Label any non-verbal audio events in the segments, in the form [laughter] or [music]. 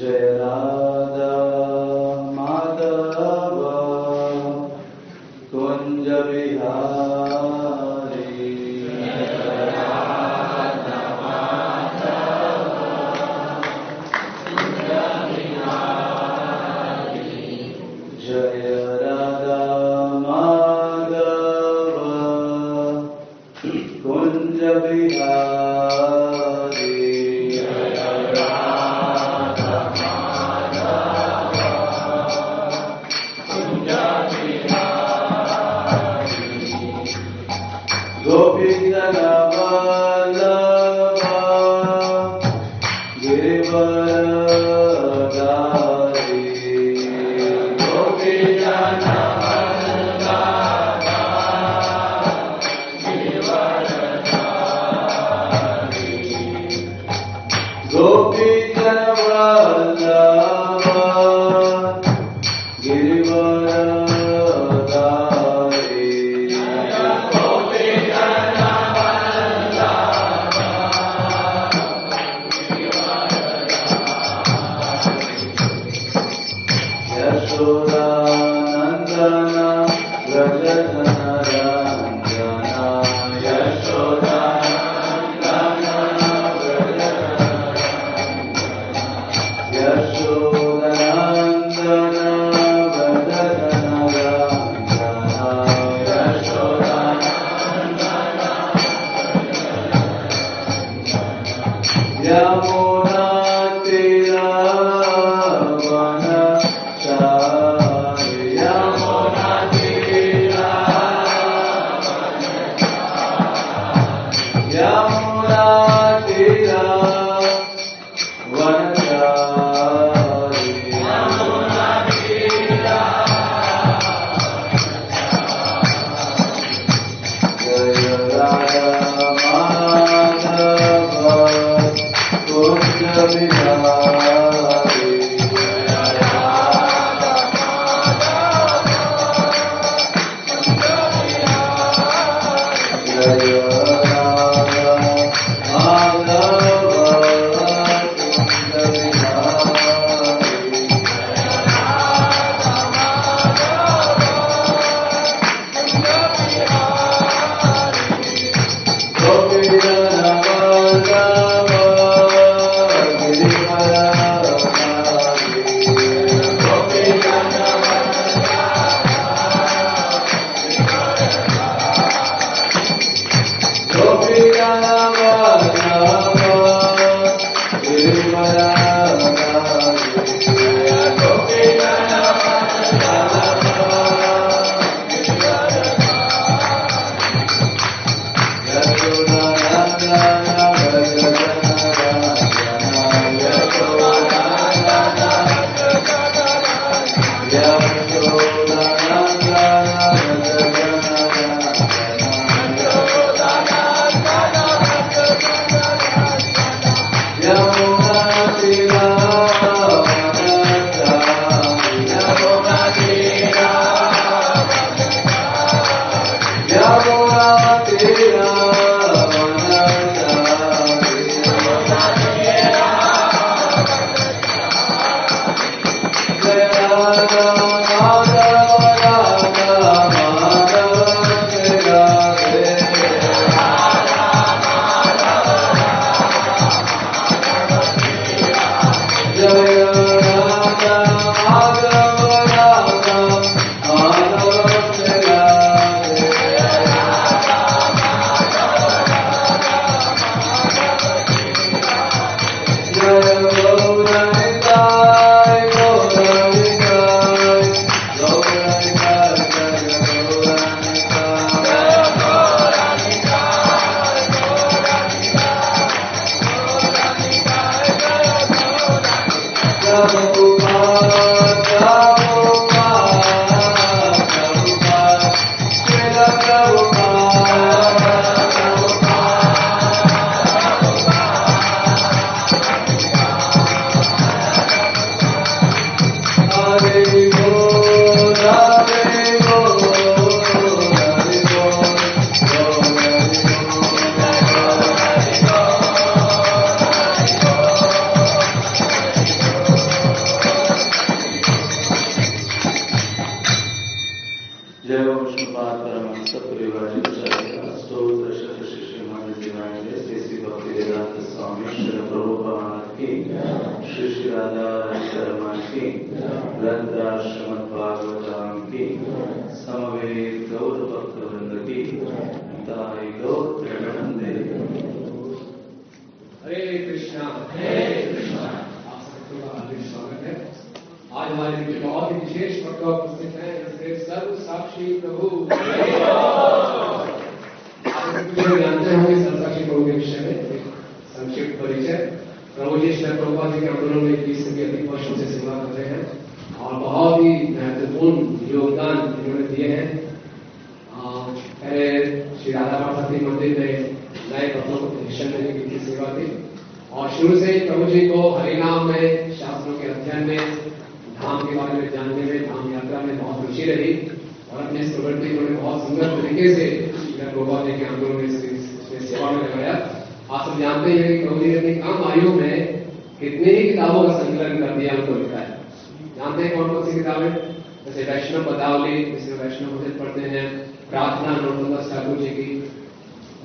जय माधव कुंज बिहारी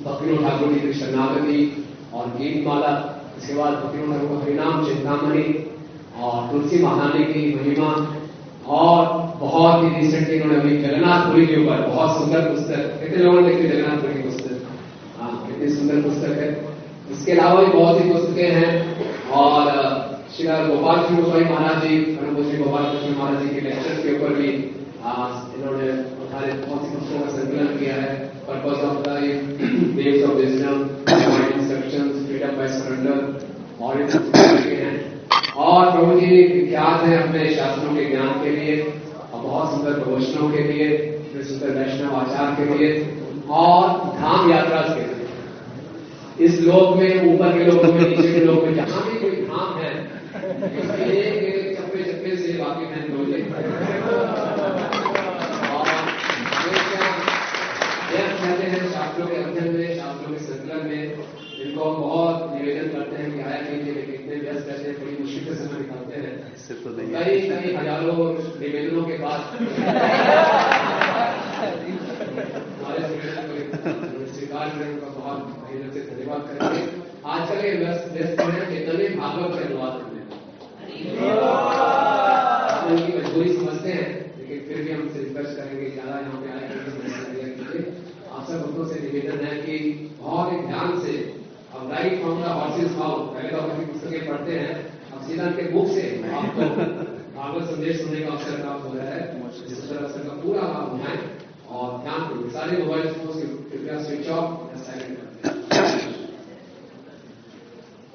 भक्तिनो ठाकुर जी की शरणागति और गीत माला इसके बाद भक्तिनो ठाकुर हरिनाम चिंतामणि और तुलसी महारानी की महिमा और बहुत ही रिसेंटली इन्होंने अभी जगन्नाथपुरी के ऊपर बहुत सुंदर पुस्तक, कितने लोगों ने लिखी जगन्नाथपुरी की पुस्तक? हाँ कितनी सुंदर पुस्तक है। इसके अलावा भी बहुत सी पुस्तकें हैं और श्री गोपाल कृष्ण गोस्वामी महाराज जी अनुपम श्री गोपाल कृष्ण महाराज जी के लेक्चर के ऊपर भी इन्होंने हमारे बहुत सी पुस्तकों का संकलन किया है purpose of the waves of wisdom instructions freedom by surrender और और प्रभु जी विख्यात है अपने शास्त्रों के ज्ञान के लिए, और बहुत सुंदर प्रवचनों के लिए सुंदर वैष्णव आचार के लिए, और धाम यात्रा के लिए। इस लोक में, ऊपर के लोग में, नीचे के लोग में, जहाँ भी कोई धाम है एक चप्पे चप्पे से वाकिफ है लोग हैं शास्त्रों के अध्ययन में शास्त्रों के संकलन में इनको बहुत निवेदन करते हैं कि आया कीजिए लेकिन इतने व्यस्त रहते हैं बड़ी मुश्किल से समय निकालते हैं। कई कई हज़ारों निवेदनों के बाद। हमारे स्वीकार करें उनका बहुत मेहनत से धन्यवाद करेंगे। आजकल ये व्यस्त व्यस्त हैं चैतन्य भागवत का अनुवाद करने उनकी मजबूरी समझते हैं लेकिन फिर भी हमसे रिक्वेस्ट करेंगे ज़्यादा यहाँ पे आए आप सब भक्तों से निवेदन है कि बहुत ही ध्यान से अब right from the horse's mouth पहले तो अपनी पुस्तकें पढ़ते हैं अब सीधा उनके मुख से आपको भागवत संदेश सुनने का अवसर प्राप्त हो रहा है जिस तरह अवसर का पूरा लाभ उठाएँ और ध्यान करें सारे मोबाइल फ़ोन से कृपया स्विच ऑफ़ या साइलेंट कर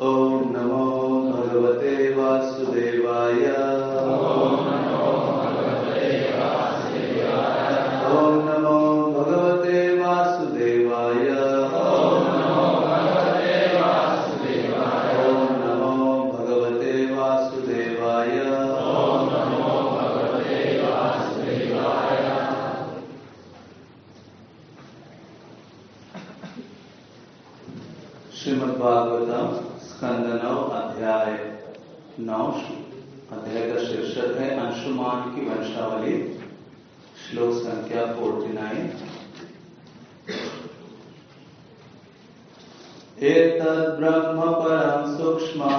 ओम नमो भगवते वासुदेवाय। भागवतम स्कंद नौ अध्याय नौ अध्याय का शीर्षक है अंशुमान की वंशावली, श्लोक संख्या 49 एतद् ब्रह्म परम सूक्ष्म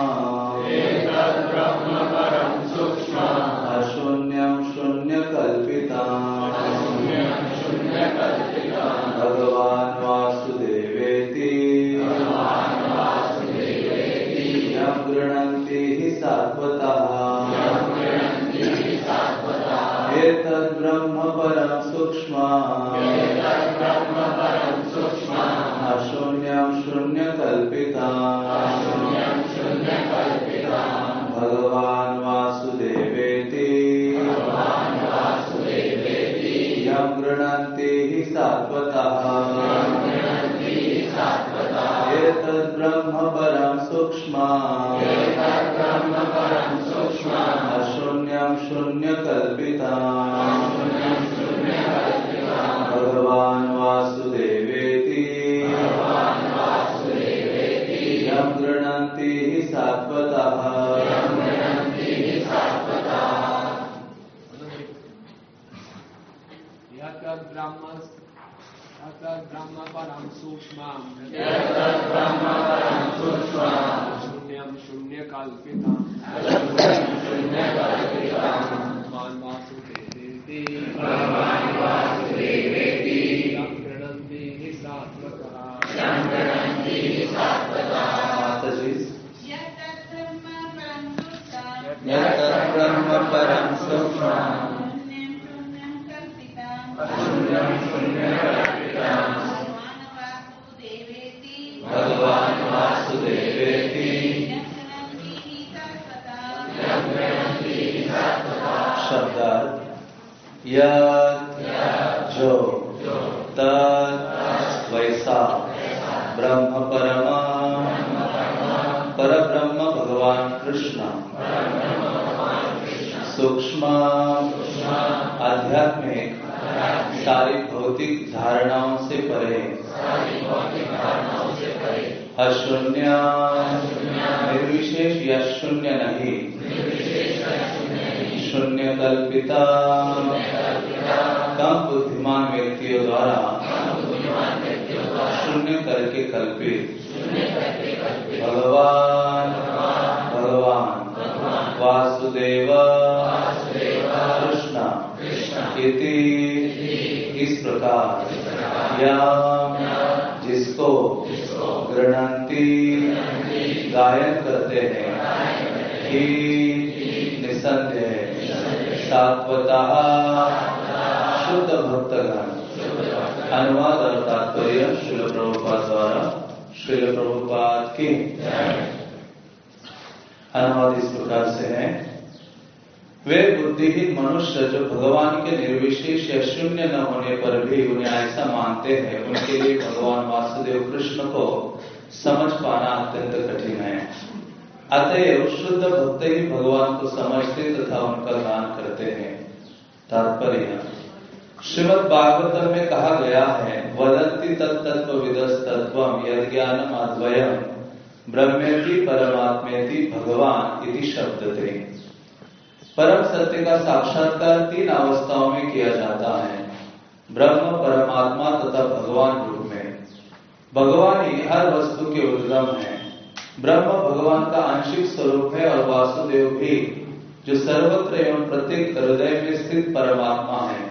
शब्दार्थ ब्रह्म परमा पर ब्रह्म भगवान कृष्ण सूक्ष्म आध्यात्मिक सारी निर्विशेष या शून्य नहीं शून्य कल्पिता कम बुद्धिमान व्यक्तियों द्वारा। शून्य करके कल्पित। भगवान। भगवान। वासुदेव। कृष्ण। इति। इस प्रकार। या जिसको गृणंती गायन करते हैं। कि निसंदेह, सात्वता, शुद्ध भक्तगण। अनुवाद और तात्पर्य शिल प्रभुपाद द्वारा। शिल प्रभुपाद के। अनुवाद इस प्रकार से है। वे बुद्धिहीन मनुष्य जो भगवान के निर्विशेष या शून्य न होने पर भी उन्हें ऐसा मानते हैं, उनके लिए भगवान वासुदेव कृष्ण को समझ पाना अत्यंत कठिन है अतएव शुद्ध भक्त ही भगवान को समझते तथा उनका गान करते हैं। तात्पर्य, श्रीमद भागवतम में कहा गया है वदंती तत्व विदस तत्व यद ज्ञानम अद्वयम ब्रह्मेति परमात्मेति भगवान इति शब्द थे परम सत्य का साक्षात्कार तीन अवस्थाओं में किया जाता है, ब्रह्म, परमात्मा तथा भगवान रूप में। भगवान ही हर वस्तु के उद्गम है। ब्रह्म भगवान का आंशिक स्वरूप है और वासुदेव भी, जो सर्वत्र एवं प्रत्येक हृदय में स्थित परमात्मा है।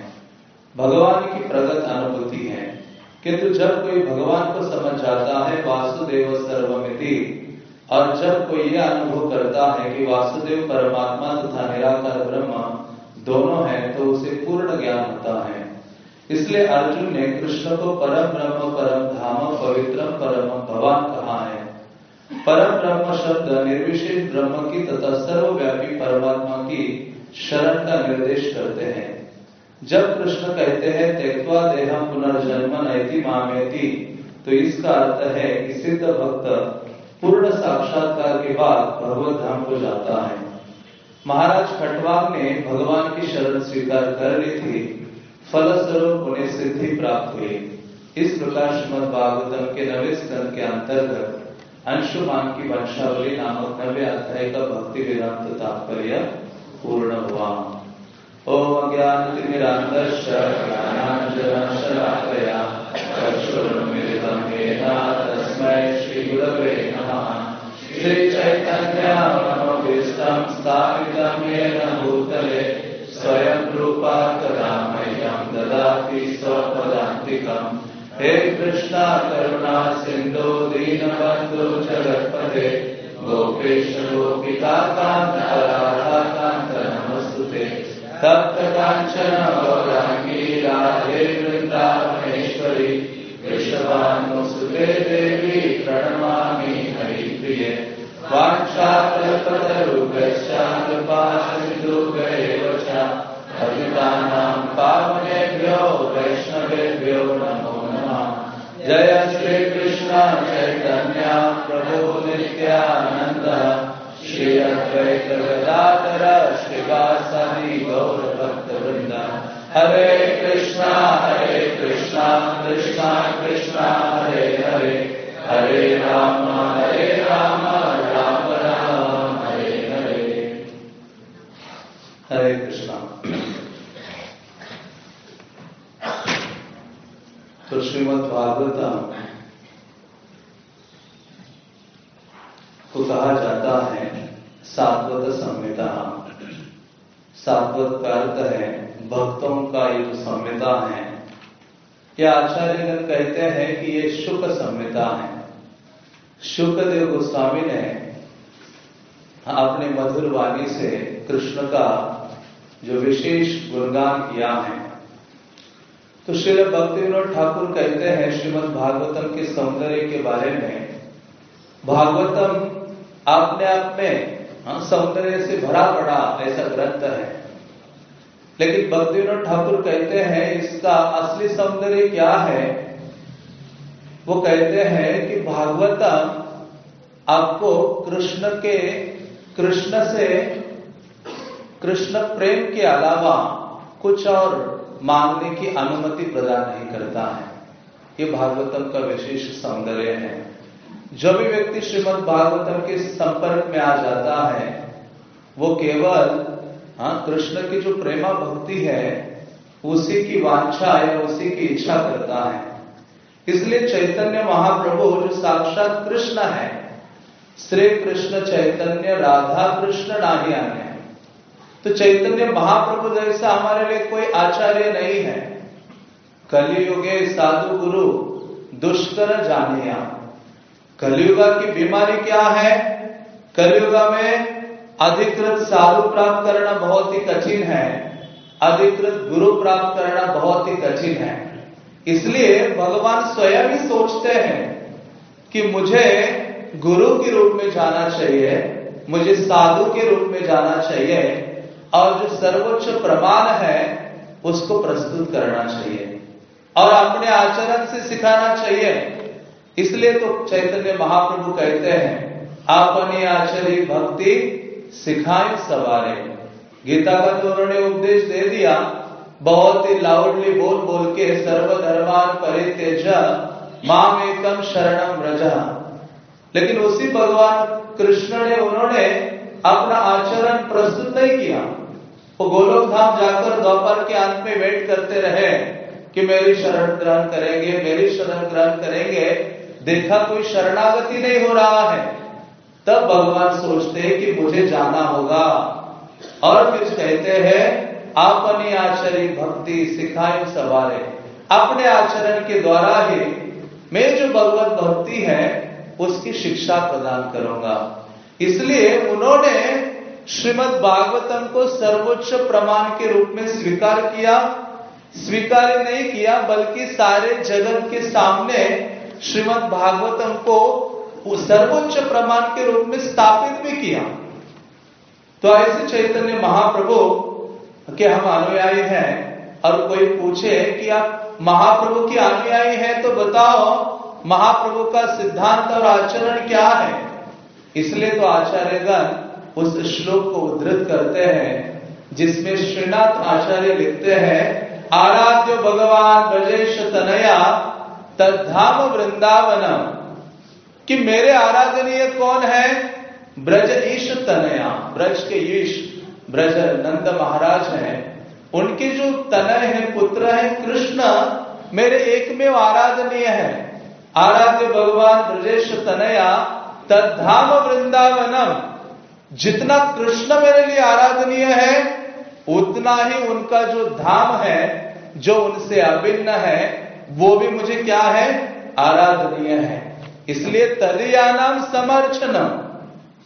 भगवान की प्रगत अनुभूति है। किंतु जब कोई भगवान को समझ जाता है, वासुदेव सर्वमिति, और जब कोई यह अनुभव करता है कि वासुदेव परमात्मा तथा निराकार ब्रह्म दोनों हैं तो उसे पूर्ण ज्ञान होता है। इसलिए अर्जुन ने कृष्ण को परम ब्रह्म, परम धाम, पवित्रम, परम भगवान कहा। परम ब्रह्म शब्द निर्विशेष ब्रह्म की तथा सर्वव्यापी परमात्मा की शरण का निर्देश करते हैं। जब कृष्ण कहते हैं त्यक्वा देहम पुनर्जन्म नैति मामेति तो इसका अर्थ है कि सिद्ध भक्त पूर्ण साक्षात्कार के बाद भगवत धाम को जाता है। महाराज खटवाग ने भगवान की शरण स्वीकार कर ली थी। फलस्वरूप उन्हें सिद्धि प्राप्त हुई। इस प्रकार श्रीमद भागवतम के नवे स्तर के अंतर्गत अंशुमान की वंशावली नामक नवे अध्याय का भक्ति वेदांत तात्पर्य पूर्ण हुआ। ओम ज्ञान तस्मै नमः। स्थापितं येन भूतले स्वयं रूपा कदा ददाति स्वपदान्तिकम्। हे कृष्णा करुणा सिन्धो दीनबन्धु जगत्पते। गोपेश कान्त राधाकान्त नमस्तुते। तप्त काञ्चन गौराङ्गी राधे वृन्दावनेश्वरी। वृषभानुसुते देवी प्रणमामि हरिप्रिये। कृपा च पतितानां पावनेभ्यो वैष्णवेभ्यो नमो नमः श्री कृष्ण चैतन्य प्रभु निनंद श्री अद्वैत गदाधर श्रीवासादि गौर भक्त वृंद हरे कृष्णा हरे कृष्णा कृष्णा कृष्णा, हरे हरे। हरे राम हरे राम राम राम हरे हरे हरे कृष्णा तो श्रीमद भागवतम को कहा जाता है सात्वत संहिता सात्वत का अर्थ है भक्तों का ये जो संहिता है ये आचार्यगण कहते हैं कि ये शुक संहिता है शुकदेव गोस्वामी ने अपने मधुर वाणी से कृष्ण का जो विशेष गुणगान किया है तो श्री भक्ति विनोद ठाकुर कहते हैं श्रीमद भागवतम के सौंदर्य के बारे में भागवतम अपने आप में हाँ, सौंदर्य से भरा पड़ा ऐसा ग्रंथ है। लेकिन भक्ति विनोद ठाकुर कहते हैं, इसका असली सौंदर्य क्या है? वो कहते हैं कि भागवतम आपको कृष्ण के, कृष्ण से कृष्ण प्रेम के अलावा कुछ और मांगने की अनुमति प्रदान नहीं करता है। ये भागवतम का विशेष सौंदर्य है। जो भी व्यक्ति श्रीमद भागवतम के संपर्क में आ जाता है, वो केवल हाँ कृष्ण की जो प्रेमा भक्ति है, उसी की वांछा या उसी की इच्छा करता है। इसलिए चैतन्य महाप्रभु, जो साक्षात कृष्ण है, श्री कृष्ण चैतन्य, राधा कृष्ण नाही आने तो चैतन्य महाप्रभु जैसा हमारे लिए कोई आचार्य नहीं है। कलियुगे साधु गुरु, दुष्कर जानिया। कलियुगा की बीमारी क्या है? कलियुगा में अधिकृत साधु प्राप्त करना बहुत ही कठिन है। अधिकृत गुरु प्राप्त करना बहुत ही कठिन है। इसलिए भगवान स्वयं ही सोचते हैं कि मुझे गुरु के रूप में जाना चाहिए, मुझे साधु के रूप में जाना चाहिए, और जो सर्वोच्च प्रमाण है, उसको प्रस्तुत करना चाहिए। और अपने आचरण से सिखाना चाहिए। इसलिए तो चैतन्य महाप्रभु कहते हैं अपनी आचरी भक्ति सिखाए सवारे। गीता का तो उन्होंने उपदेश दे दिया, बहुत ही लाउडली बोल बोल के सर्वधर्मान परित्यज माम एकम शरणम रजा लेकिन उसी भगवान कृष्ण ने, उन्होंने अपना आचरण प्रस्तुत नहीं किया। वो गोलोक धाम जाकर दोपहर के अंत में वेट करते रहे कि मेरी शरण ग्रहण करेंगे, मेरी शरण ग्रहण करेंगे। देखा कोई शरणागति नहीं हो रहा है। तब भगवान सोचते हैं कि मुझे जाना होगा। और फिर कहते हैं, अपनी आचरण भक्ति सिखाए सवारे। अपने आचरण के द्वारा ही मैं जो भगवत भक्ति है, उसकी शिक्षा प्रदान करूँगा। इसलिए उन्होंने श्रीमद भागवतम को सर्वोच्च प्रमाण के रूप में स्वीकार किया। स्वीकार नहीं किया, बल्कि सारे जगत के सामने श्रीमद भागवतम को सर्वोच्च प्रमाण के रूप में स्थापित भी किया। तो ऐसे चैतन्य महाप्रभु के हम अनुयायी हैं और कोई पूछे कि आप महाप्रभु की अनुयायी हैं तो बताओ, महाप्रभु का सिद्धांत और आचरण क्या है? इसलिए तो आचार्यगण उस श्लोक को उद्धृत करते हैं, जिसमें श्रीनाथ आचार्य लिखते हैं, आराध्य भगवान ब्रजेश तनया तद्धाम वृंदावनम कि मेरे आराधनीय कौन है? ब्रज ईश तनया, ब्रज के ईश, ब्रज नंद महाराज हैं। उनके जो तनय है, पुत्र है, कृष्ण, मेरे एक में आराधनीय है। आराध्य भगवान ब्रजेश तनया, तद्धाम वृंदावनम। जितना कृष्ण मेरे लिए आराधनीय है, उतना ही उनका जो धाम है, जो उनसे अभिन्न है, वो भी मुझे क्या है? आराधनीय है। इसलिए तदयानाम समर्चनम।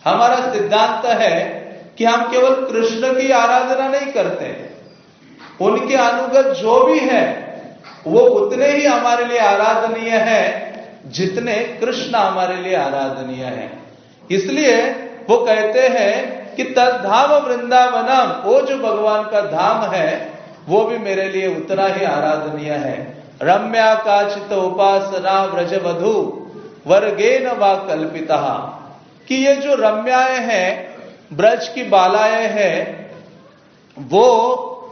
हमारा सिद्धांत है कि हम केवल कृष्ण की आराधना नहीं करते। उनके अनुगत जो भी है, वो उतने ही हमारे लिए आराधनीय है, जितने कृष्ण हमारे लिए आराधनीय है। इसलिए वो कहते हैं कि तद्धाम वृंदावनम, वो जो भगवान का धाम है, वो भी मेरे लिए उतना ही आराधनीय है। रम्या काचित उपासना व्रजवधु। वर्गेन व कल्पिता। कि ये जो रम्याएँ हैं, ब्रज की बालाएँ हैं, वो,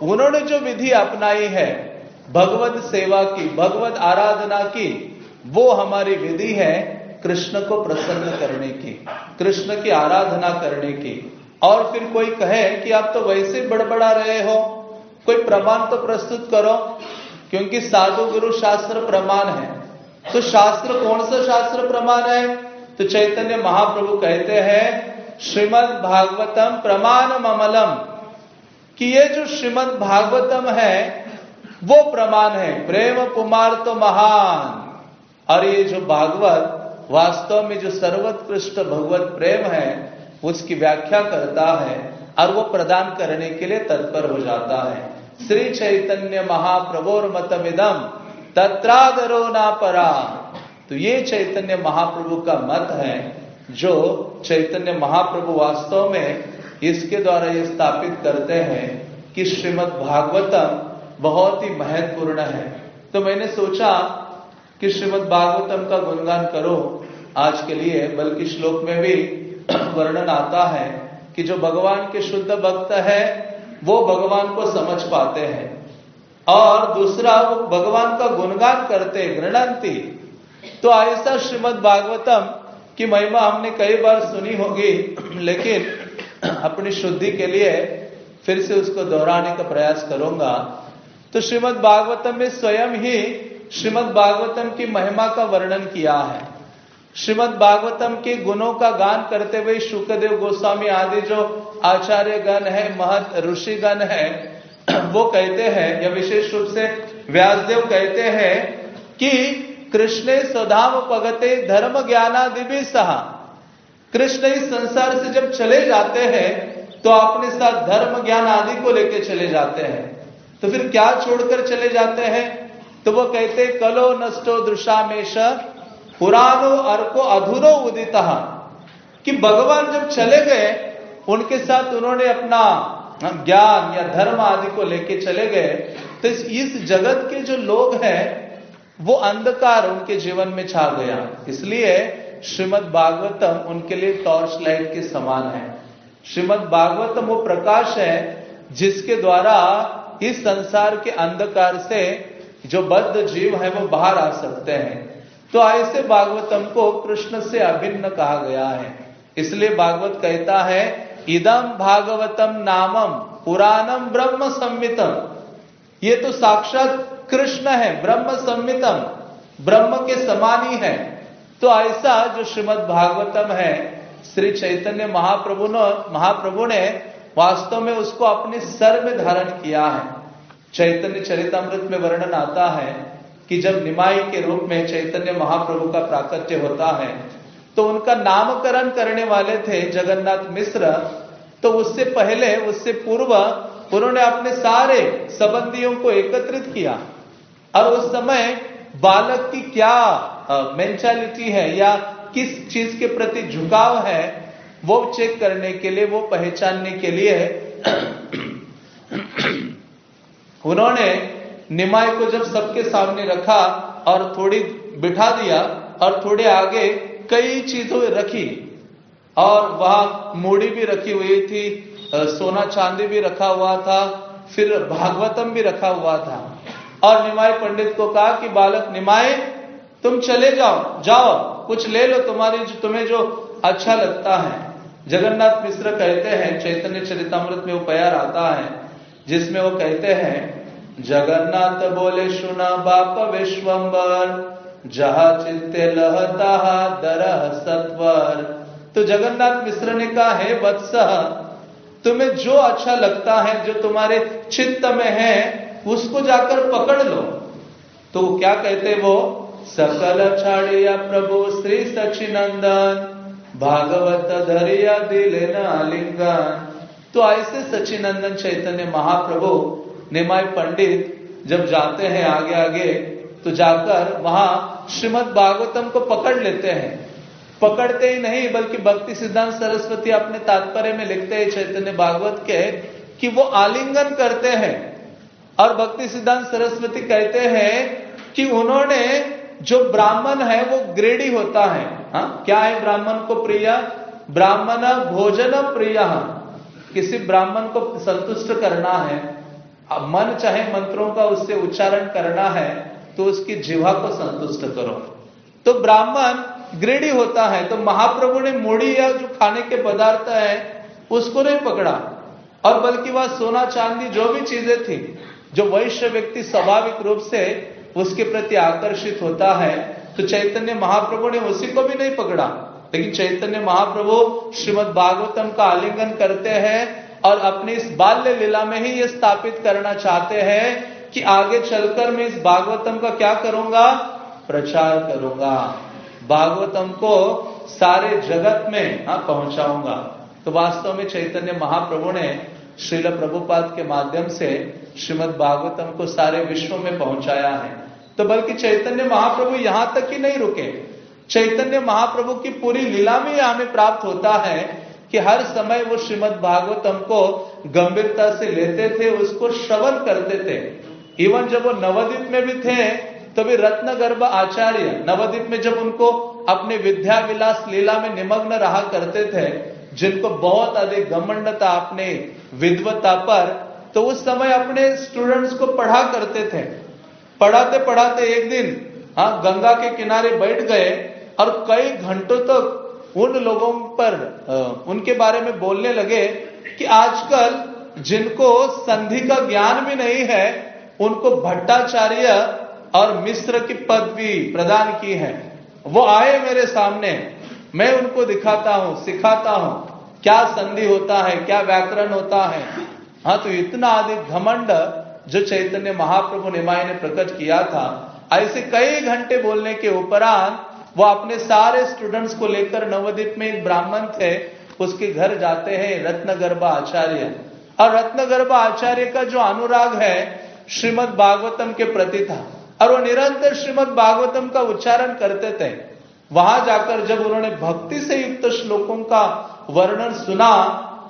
उन्होंने जो विधि अपनाई है, भगवत सेवा की, भगवत आराधना की, वो हमारी विधि है कृष्ण को प्रसन्न करने की, कृष्ण की आराधना करने की। और फिर कोई कहे कि आप तो वैसे बड़बड़ा रहे हो, कोई प्रमाण तो प्रस्तुत करो, क्योंकि साधु गुरु शास्त्र प्रमाण है। तो शास्त्र कौन सा शास्त्र प्रमाण है? तो चैतन्य महाप्रभु कहते हैं, श्रीमद् भागवतम प्रमाण अमलम। कि ये जो श्रीमद् भागवतम है, वो प्रमाण है। प्रेम कुमार तो महान। और ये जो भागवत, वास्तव में जो सर्वोत्कृष्ट भगवत प्रेम है, उसकी व्याख्या करता है और वो प्रदान करने के लिए तत्पर हो जाता है। श्री चैतन्य महाप्रभोर मतमिदम तत्रादरो ना परा। तो ये चैतन्य महाप्रभु का मत है, जो चैतन्य महाप्रभु वास्तव में इसके द्वारा ये स्थापित करते हैं कि श्रीमद् भागवतम बहुत ही महत्वपूर्ण है। तो मैंने सोचा कि श्रीमद् भागवतम का गुणगान करो। आज के लिए, बल्कि श्लोक में भी [clears throat] वर्णन आता है कि जो भगवान के शुद्ध भक्त है, वो भगवान को समझ पाते हैं। और दूसरा वो भगवान का गुणगान करते गृणंती तो ऐसा श्रीमद भागवतम की महिमा हमने कई बार सुनी होगी, लेकिन अपनी शुद्धि के लिए फिर से उसको दोहराने का प्रयास करूँगा। तो श्रीमद भागवतम में स्वयं ही श्रीमद भागवतम की महिमा का वर्णन किया है। श्रीमद भागवतम के गुणों का गान करते हुए शुक्रदेव गोस्वामी आदि जो आचार्य गण है, महत ऋषि गण है वो कहते हैं, या विशेष रूप से व्यासदेव कहते हैं कि कृष्ण स्वधाम पगते धर्म ज्ञानादि भी सहा। कृष्ण इस संसार से जब चले जाते हैं तो अपने साथ धर्म ज्ञान आदि को लेकर चले जाते हैं। तो फिर क्या छोड़कर चले जाते हैं? तो वो कहते, कलो नष्टो दृशामेश, पुरानो अर्को अधूरो उदित। कि भगवान जब चले गए, उनके साथ उन्होंने अपना ज्ञान या धर्म आदि को लेके चले गए तो इस, जगत के जो लोग हैं वो अंधकार उनके जीवन में छा गया। इसलिए श्रीमद भागवतम उनके लिए टॉर्च लाइट के समान है। श्रीमद भागवतम वो प्रकाश है जिसके द्वारा इस संसार के अंधकार से जो बद्ध जीव है वो बाहर आ सकते हैं। तो ऐसे भागवतम को कृष्ण से अभिन्न कहा गया है। इसलिए भागवत कहता है इदम भागवतम नामम पुराणम ब्रह्म संमितम ये तो साक्षात कृष्ण है ब्रह्म संमितम ब्रह्म के समान ही। है तो ऐसा जो श्रीमद भागवतम है, श्री चैतन्य महाप्रभु ने महाप्रभु ने वास्तव में उसको अपने सर में धारण किया है। चैतन्य चरितमृत में वर्णन आता है कि जब निमाई के रूप में चैतन्य महाप्रभु का प्राकट्य होता है तो उनका नामकरण करने वाले थे जगन्नाथ मिश्र। तो उससे पहले, उससे पूर्व, उन्होंने अपने सारे संबंधियों को एकत्रित किया। और उस समय बालक की क्या मेंटालिटी है या किस चीज़ के प्रति झुकाव है, वो चेक करने के लिए, वो पहचानने के लिए [clears throat] उन्होंने निमाय को जब सबके सामने रखा और थोड़ी बिठा दिया और थोड़े आगे कई चीज़ों रखी। और वहाँ मूड़ी भी रखी हुई थी सोना चांदी भी रखा हुआ था, फिर भागवतम भी रखा हुआ था। और निमाय पंडित को कहा कि बालक निमाय तुम चले जाओ जाओ, कुछ ले लो तुम्हारी जो, तुम्हें जो अच्छा लगता है। जगन्नाथ मिश्र कहते हैं, चैतन्य चरितमृत में वो प्यार आता है, जिसमें वो कहते हैं, जगन्नाथ बोले, सुना बाप विश्वम्बर जहा चित्ते लहता दरह सत्वर। तो जगन्नाथ मिश्र ने कहा, है वत्स, तुम्हें जो अच्छा लगता है, जो तुम्हारे चित्त में है, उसको जाकर पकड़ लो। तो क्या कहते वो? सकल छाड़िया प्रभु श्री सचिनंदन, भागवत धरिया दिल न आलिंगन। तो ऐसे सचिनंदन चैतन्य महाप्रभु निमाय पंडित, जब जाते हैं आगे आगे तो जाकर वहाँ श्रीमद भागवतम को पकड़ लेते हैं। पकड़ते ही नहीं, बल्कि भक्ति सिद्धांत सरस्वती अपने तात्पर्य में लिखते हैं, चैतन्य भागवत के, कि वो आलिंगन करते हैं। और भक्ति सिद्धांत सरस्वती कहते हैं कि उन्होंने जो ब्राह्मण है, वो ग्रेडी होता है। हा? क्या है ब्राह्मण को प्रिय? ब्राह्मण भोजन प्रिय। किसी ब्राह्मण को संतुष्ट करना है। मन चाहे मंत्रों का उससे उच्चारण करना है तो उसकी जीवा को संतुष्ट करो। तो ब्राह्मण ग्रेडी होता है तो महाप्रभु ने मोड़ी या जो खाने के पदार्थ है, उसको नहीं पकड़ा। और बल्कि वह सोना, चांदी, जो भी चीज़ें थी, जो वैश्य व्यक्ति स्वाभाविक रूप से उसके प्रति आकर्षित होता है तो चैतन्य महाप्रभु ने उसी को भी नहीं पकड़ा। लेकिन चैतन्य महाप्रभु श्रीमद भागवतम का आलिंगन करते हैं और अपनी इस बाल्य लीला में ही ये स्थापित करना चाहते हैं कि आगे चलकर मैं इस भागवतम का क्या करूँगा? प्रचार करूँगा। भागवतम को सारे जगत में हाँ पहुंचाऊँगा। तो वास्तव में चैतन्य महाप्रभु ने श्रील प्रभुपाद के माध्यम से श्रीमद भागवतम को सारे विश्व में पहुँचाया है। तो बल्कि चैतन्य महाप्रभु यहाँ तक ही नहीं रुके। चैतन्य महाप्रभु की पूरी लीला में हमें प्राप्त होता है कि हर समय वो श्रीमद भागवतम को गंभीरता से लेते थे, उसको श्रवण करते थे। इवन जब वो नवद्वीप में भी थे तो भी रत्न गर्भ आचार्य नवद्वीप में जब उनको अपने विद्या विलास लीला में निमग्न रहा करते थे, जिनको बहुत अधिक घमंड था अपने विद्वता पर तो उस समय अपने स्टूडेंट्स को पढ़ा करते थे। पढ़ाते पढ़ाते एक दिन हाँ गंगा के किनारे बैठ गए और कई घंटों तक तो उन लोगों पर उनके बारे में बोलने लगे कि आजकल जिनको संधि का ज्ञान भी नहीं है उनको भट्टाचार्य और मिश्र की पदवी प्रदान की है। वो आए मेरे सामने, मैं उनको दिखाता हूँ, सिखाता हूँ, क्या संधि होता है, क्या व्याकरण होता है। हाँ तो इतना अधिक घमंड जो चैतन्य महाप्रभु निमाय ने प्रकट किया था, ऐसे कई घंटे बोलने के उपरांत वो अपने सारे स्टूडेंट्स को लेकर नवद्वीप में एक ब्राह्मण थे, उसके घर जाते हैं रत्नगर्भा आचार्य। और रत्नगर्भा आचार्य का जो अनुराग है श्रीमद भागवतम के प्रति था। और वो निरंतर श्रीमद भागवतम का उच्चारण करते थे। वहाँ जाकर जब उन्होंने भक्ति से युक्त श्लोकों का वर्णन सुना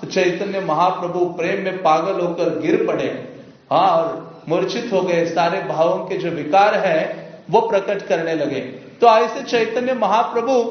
तो चैतन्य महाप्रभु प्रेम में पागल होकर गिर पड़े। हाँ और मूर्छित हो गए। सारे भावों के जो विकार है, वो प्रकट करने लगे। तो ऐसे चैतन्य महाप्रभु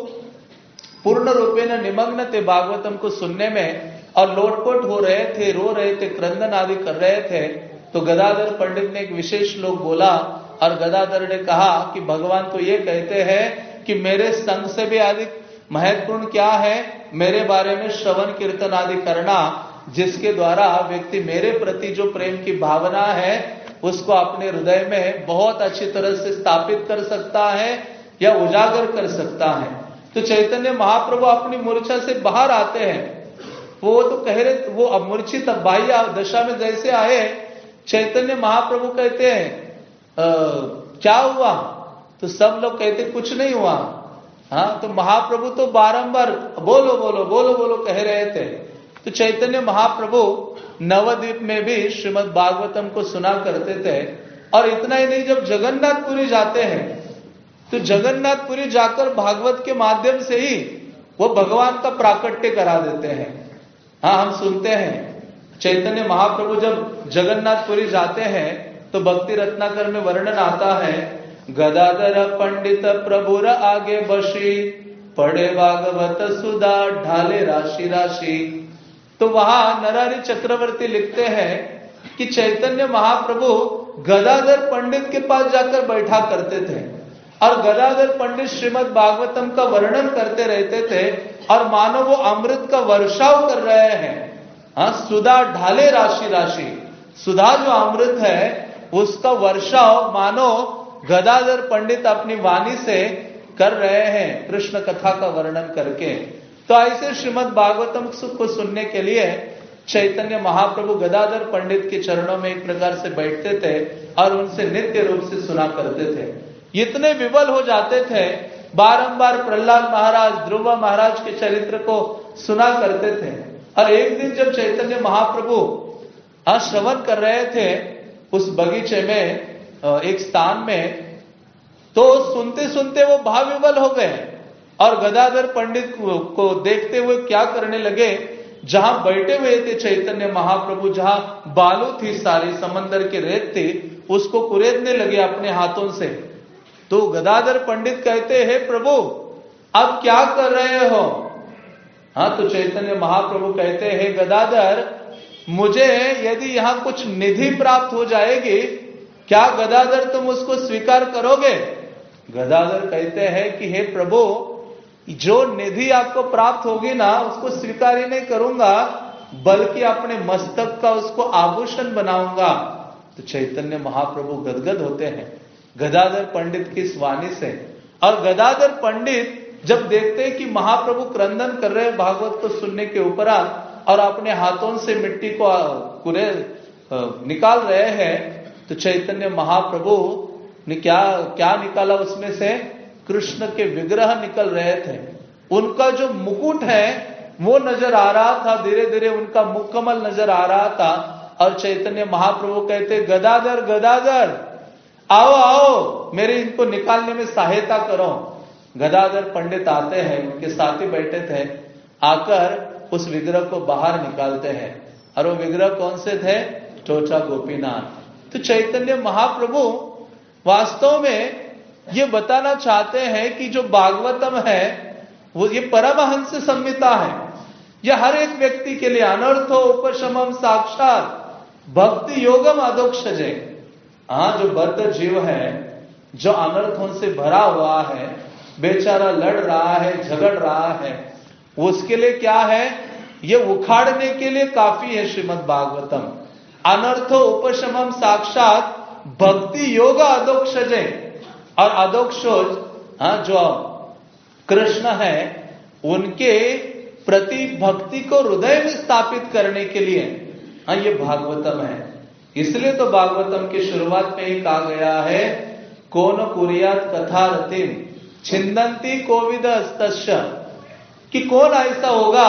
पूर्ण रूपे न निमग्न थे भागवतम को सुनने में, और लोटपोट हो रहे थे, रो रहे थे, क्रंदन आदि कर रहे थे। तो गदाधर पंडित ने एक विशेष श्लोक बोला और गदाधर ने कहा कि भगवान तो ये कहते हैं कि मेरे संग से भी अधिक महत्वपूर्ण क्या है? मेरे बारे में श्रवण कीर्तन आदि करना, जिसके द्वारा व्यक्ति मेरे प्रति जो प्रेम की भावना है, उसको अपने हृदय में बहुत अच्छी तरह से स्थापित कर सकता है या उजागर कर सकता है। तो चैतन्य महाप्रभु अपनी मूर्छा से बाहर आते हैं। वो तो कह रहे, वो अब मूर्छित बाह्य दशा में जैसे आए चैतन्य महाप्रभु कहते हैं क्या हुआ? तो सब लोग कहते, कुछ नहीं हुआ। हाँ तो महाप्रभु तो बारंबार, बोलो बोलो बोलो बोलो, कह रहे थे। तो चैतन्य महाप्रभु नवद्वीप में भी श्रीमद भागवतम को सुना करते थे। और इतना ही नहीं, जब जगन्नाथपुरी जाते हैं तो जगन्नाथपुरी जाकर भागवत के माध्यम से ही वो भगवान का प्राकट्य करा देते हैं। हाँ हम सुनते हैं। चैतन्य महाप्रभु जब जगन्नाथपुरी जाते हैं तो भक्ति रत्नाकर में वर्णन आता है, गदाधर पंडित प्रभुर आगे बशी पड़े भागवत सुधा ढाले राशि राशि। तो वहाँ नरारी चक्रवर्ती लिखते हैं कि चैतन्य महाप्रभु गदाधर पंडित के पास जाकर बैठा करते थे और गदाधर पंडित श्रीमद भागवतम का वर्णन करते रहते थे और मानो वो अमृत का वर्षाव कर रहे हैं। हाँ सुधा ढाले राशि राशि। सुधा जो अमृत है, उसका वर्षाव मानो गदाधर पंडित अपनी वाणी से कर रहे हैं, कृष्ण कथा का वर्णन करके। तो ऐसे श्रीमद भागवतम सुख को सुनने के लिए चैतन्य महाप्रभु गदाधर पंडित के चरणों में एक प्रकार से बैठते थे और उनसे नित्य रूप से सुना करते थे। इतने विवल हो जाते थे, बारंबार प्रहलाद महाराज, ध्रुव महाराज के चरित्र को सुना करते थे। और एक दिन जब चैतन्य महाप्रभु श्रवण कर रहे थे उस बगीचे में एक स्थान में तो सुनते सुनते वो भाव विवल हो गए और गदाधर पंडित को देखते हुए क्या करने लगे, जहाँ बैठे हुए थे चैतन्य महाप्रभु, जहाँ बालू थी सारी, समंदर की रेत थी, उसको कुरेदने लगे अपने हाथों से। तो गदाधर पंडित कहते, हैं प्रभु, अब क्या कर रहे हो? हाँ तो चैतन्य महाप्रभु कहते हैं, गदाधर, मुझे यदि यहाँ कुछ निधि प्राप्त हो जाएगी, क्या गदाधर तुम उसको स्वीकार करोगे? गदाधर कहते हैं कि हे प्रभु, जो निधि आपको प्राप्त होगी ना, उसको स्वीकार ही नहीं करूँगा, बल्कि अपने मस्तक का उसको आभूषण बनाऊँगा। तो चैतन्य महाप्रभु गदगद होते हैं। गदाधर पंडित की स्वाणी से। और गदाधर पंडित जब देखते हैं कि महाप्रभु क्रंदन कर रहे हैं भागवत को सुनने के उपरांत और अपने हाथों से मिट्टी को कुरे निकाल रहे हैं तो चैतन्य महाप्रभु ने क्या क्या निकाला उसमें से? कृष्ण के विग्रह निकल रहे थे। उनका जो मुकुट है, वो नज़र आ रहा था धीरे धीरे उनका मुकमल नज़र आ रहा था, और चैतन्य महाप्रभु कहते, गदाधर गदाधर, आओ आओ, मेरे इनको निकालने में सहायता करो। गदाधर पंडित आते हैं, उनके साथ बैठे थे, आकर उस विग्रह को बाहर निकालते हैं। और वो विग्रह कौन से थे? चोचा गोपीनाथ। तो चैतन्य महाप्रभु वास्तव में ये बताना चाहते हैं कि जो भागवतम है, वो ये परमहंस संहिता है। यह हर एक व्यक्ति के लिए अनर्थो उपशमम, साक्षात, भक्ति योगम अदोक्ष जय हाँ जो बद्ध जीव है, जो अनर्थों से भरा हुआ है बेचारा लड़ रहा है, झगड़ रहा है उसके लिए क्या है? ये उखाड़ने के लिए काफ़ी है श्रीमद भागवतम। अनर्थो उपशमम साक्षात भक्ति योग अदोक्षजय और अदोक्षोज हाँ जो कृष्ण है, उनके प्रति भक्ति को हृदय में स्थापित करने के लिए हाँ ये भागवतम है। इसलिए तो भागवतम की शुरुआत में ही कहा गया है, कौन कुरियात कथा रतिम। छिंदंती कोविद कि कौन ऐसा होगा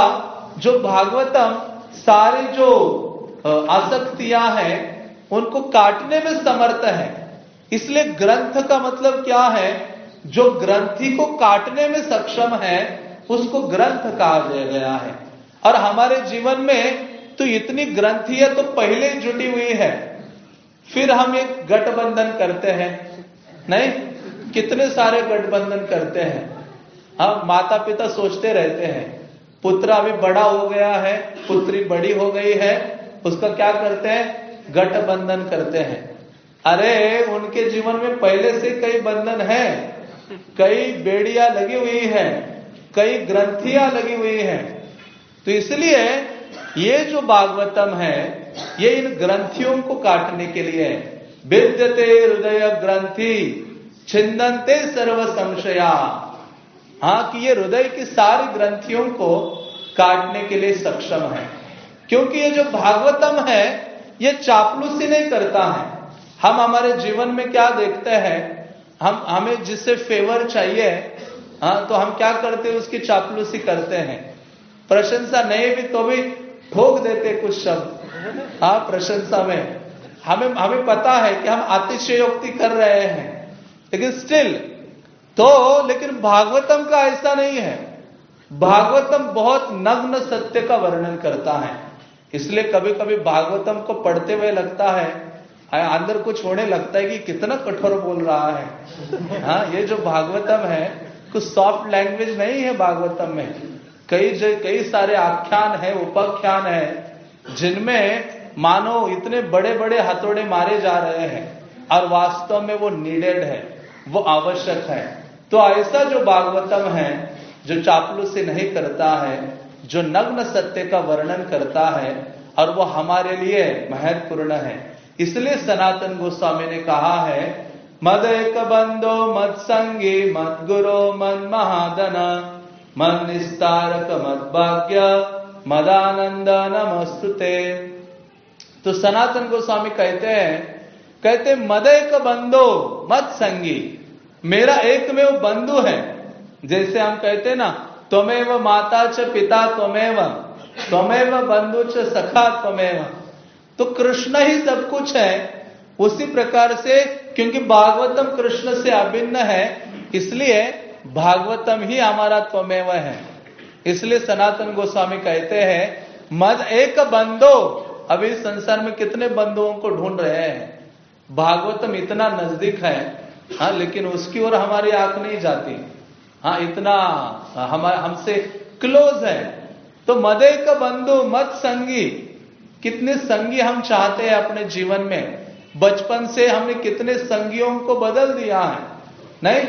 जो भागवतम सारे जो आसक्तियाँ हैं, उनको काटने में समर्थ है? इसलिए ग्रंथ का मतलब क्या है? जो ग्रंथी को काटने में सक्षम है, उसको ग्रंथ कहा गया है। और हमारे जीवन में तो इतनी ग्रंथियाँ तो पहले ही जुटी हुई है। फिर हम एक गठबंधन करते हैं, नहीं? कितने सारे गठबंधन करते हैं। हम माता पिता सोचते रहते हैं, पुत्र अभी बड़ा हो गया है, पुत्री बड़ी हो गई है, उसका क्या करते हैं? गठबंधन करते हैं। अरे, उनके जीवन में पहले से कई बंधन है, कई बेड़िया लगी हुई है, कई ग्रंथियाँ लगी हुई है। तो इसलिए ये जो भागवतम है, ये इन ग्रंथियों को काटने के लिए है। विद्यते हृदय ग्रंथि। छिंदनते सर्व संशया हाँ कि ये हृदय की सारी ग्रंथियों को काटने के लिए सक्षम है। क्योंकि ये जो भागवतम है, ये चापलूसी नहीं करता है। हम हमारे जीवन में क्या देखते हैं? हम, हमें जिससे फेवर चाहिए हाँ तो हम क्या करते हैं? उसकी चापलूसी करते हैं। प्रशंसा नहीं भी तो भी ठोक देते कुछ शब्द। हाँ प्रशंसा में। हमें हमें पता है कि हम अतिशयोक्ति कर रहे हैं। लेकिन स्टिल तो लेकिन भागवतम का ऐसा नहीं है। भागवतम बहुत नग्न सत्य का वर्णन करता है। इसलिए कभी कभी भागवतम को पढ़ते हुए लगता है अंदर कुछ होने लगता है कि कितना कठोर बोल रहा है। हाँ ये जो भागवतम है, कुछ सॉफ्ट लैंग्वेज नहीं है भागवतम में। कई जो, कई सारे आख्यान है, उपाख्यान है, जिनमें मानो इतने बड़े बड़े हथौड़े मारे जा रहे हैं, और वास्तव में वो नीडेड है। वो आवश्यक है। तो ऐसा जो भागवतम है, जो चापलू से नहीं करता है, जो नग्न सत्य का वर्णन करता है, और वो हमारे लिए महत्वपूर्ण है। इसलिए सनातन गोस्वामी ने कहा है मद एक बंदो मत संगी मत गुरु मन महादन मन निस्तारक मत भाग्य मदानंद नमस्तुते। तो सनातन गोस्वामी कहते हैं कहते मद एक बंदो मत संगी। मेरा एक में वो बंधु है। जैसे हम कहते ना, त्वमेव माता च पिता त्वमेव त्वमेव बंधु च सखा त्वमेव। तो कृष्ण ही सब कुछ है। उसी प्रकार से, क्योंकि भागवतम कृष्ण से अभिन्न है, इसलिए भागवतम ही हमारा त्वमेव है। इसलिए सनातन गोस्वामी कहते हैं, मद एक बंदो अभी संसार में कितने बंधुओं को ढूंढ रहे हैं? भागवतम इतना नज़दीक है हाँ लेकिन उसकी ओर हमारी आँख नहीं जाती। हाँ इतना हमारे हमसे क्लोज है। तो मदे का बंधु मत संगी कितने संगी हम चाहते हैं अपने जीवन में? बचपन से हमने कितने संगियों को बदल दिया है नहीं?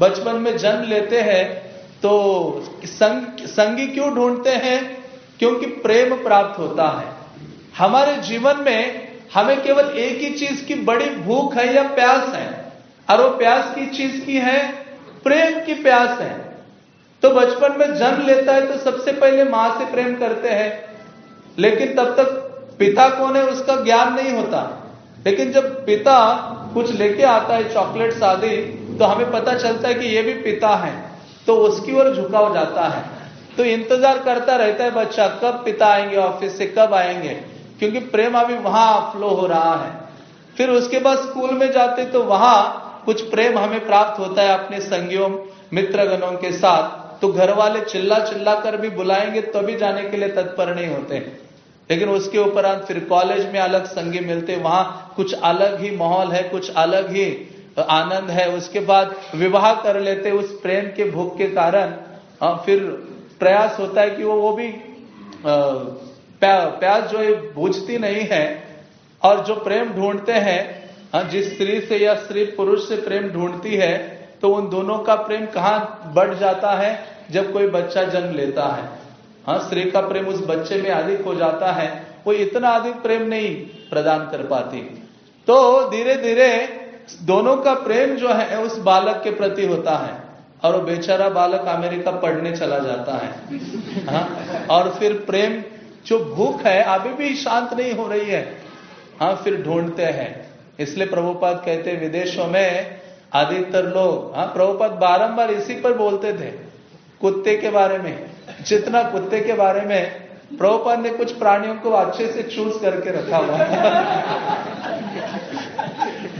बचपन में जन्म लेते हैं तो संग, संगी क्यों ढूंढते हैं? क्योंकि प्रेम प्राप्त होता है। हमारे जीवन में हमें केवल एक ही चीज़ की बड़ी भूख है या प्यास है? और वो प्यास की चीज़ की है? प्रेम की प्यास है। तो बचपन में जन्म लेता है तो सबसे पहले माँ से प्रेम करते हैं। लेकिन तब तक पिता कौन है उसका ज्ञान नहीं होता। लेकिन जब पिता कुछ लेके आता है, चॉकलेट आदि तो हमें पता चलता है कि ये भी पिता है। तो उसकी ओर झुकाव जाता है। तो इंतज़ार करता रहता है बच्चा, कब पिता आएँगे ऑफ़िस से, कब आएँगे? क्योंकि प्रेम अभी वहाँ फ्लो हो रहा है। फिर उसके बाद स्कूल में जाते तो वहाँ कुछ प्रेम हमें प्राप्त होता है अपने संगियों, मित्रगणों के साथ। तो घर वाले चिल्ला चिल्ला कर भी बुलाएँगे तभी तो जाने के लिए तत्पर नहीं होते। लेकिन उसके उपरांत फिर कॉलेज में अलग संगी मिलते, वहाँ कुछ अलग ही माहौल है, कुछ अलग ही आनंद है। उसके बाद विवाह कर लेते उस प्रेम के भूख के कारण। फिर प्रयास होता है कि वो वो भी प्यास जो है बूझती नहीं है और जो प्रेम ढूंढते हैं जिस स्त्री से या स्त्री पुरुष से प्रेम ढूंढती है तो उन दोनों का प्रेम कहाँ बढ़ जाता है? जब कोई बच्चा जन्म लेता है। हाँ स्त्री का प्रेम उस बच्चे में अधिक हो जाता है। वो इतना अधिक प्रेम नहीं प्रदान कर पाती। तो धीरे धीरे दोनों का प्रेम जो है, उस बालक के प्रति होता है और वो बेचारा बालक अमेरिका पढ़ने चला जाता है। हाँ और फिर प्रेम जो भूख है, अभी भी शांत नहीं हो रही है। हाँ फिर ढूंढते हैं। इसलिए प्रभुपाद कहते विदेशों में अधिकतर लोग हाँ प्रभुपाद बारंबार इसी पर बोलते थे, कुत्ते के बारे में। जितना कुत्ते के बारे में, प्रभुपाद ने कुछ प्राणियों को अच्छे से चूज़ करके रखा हुआ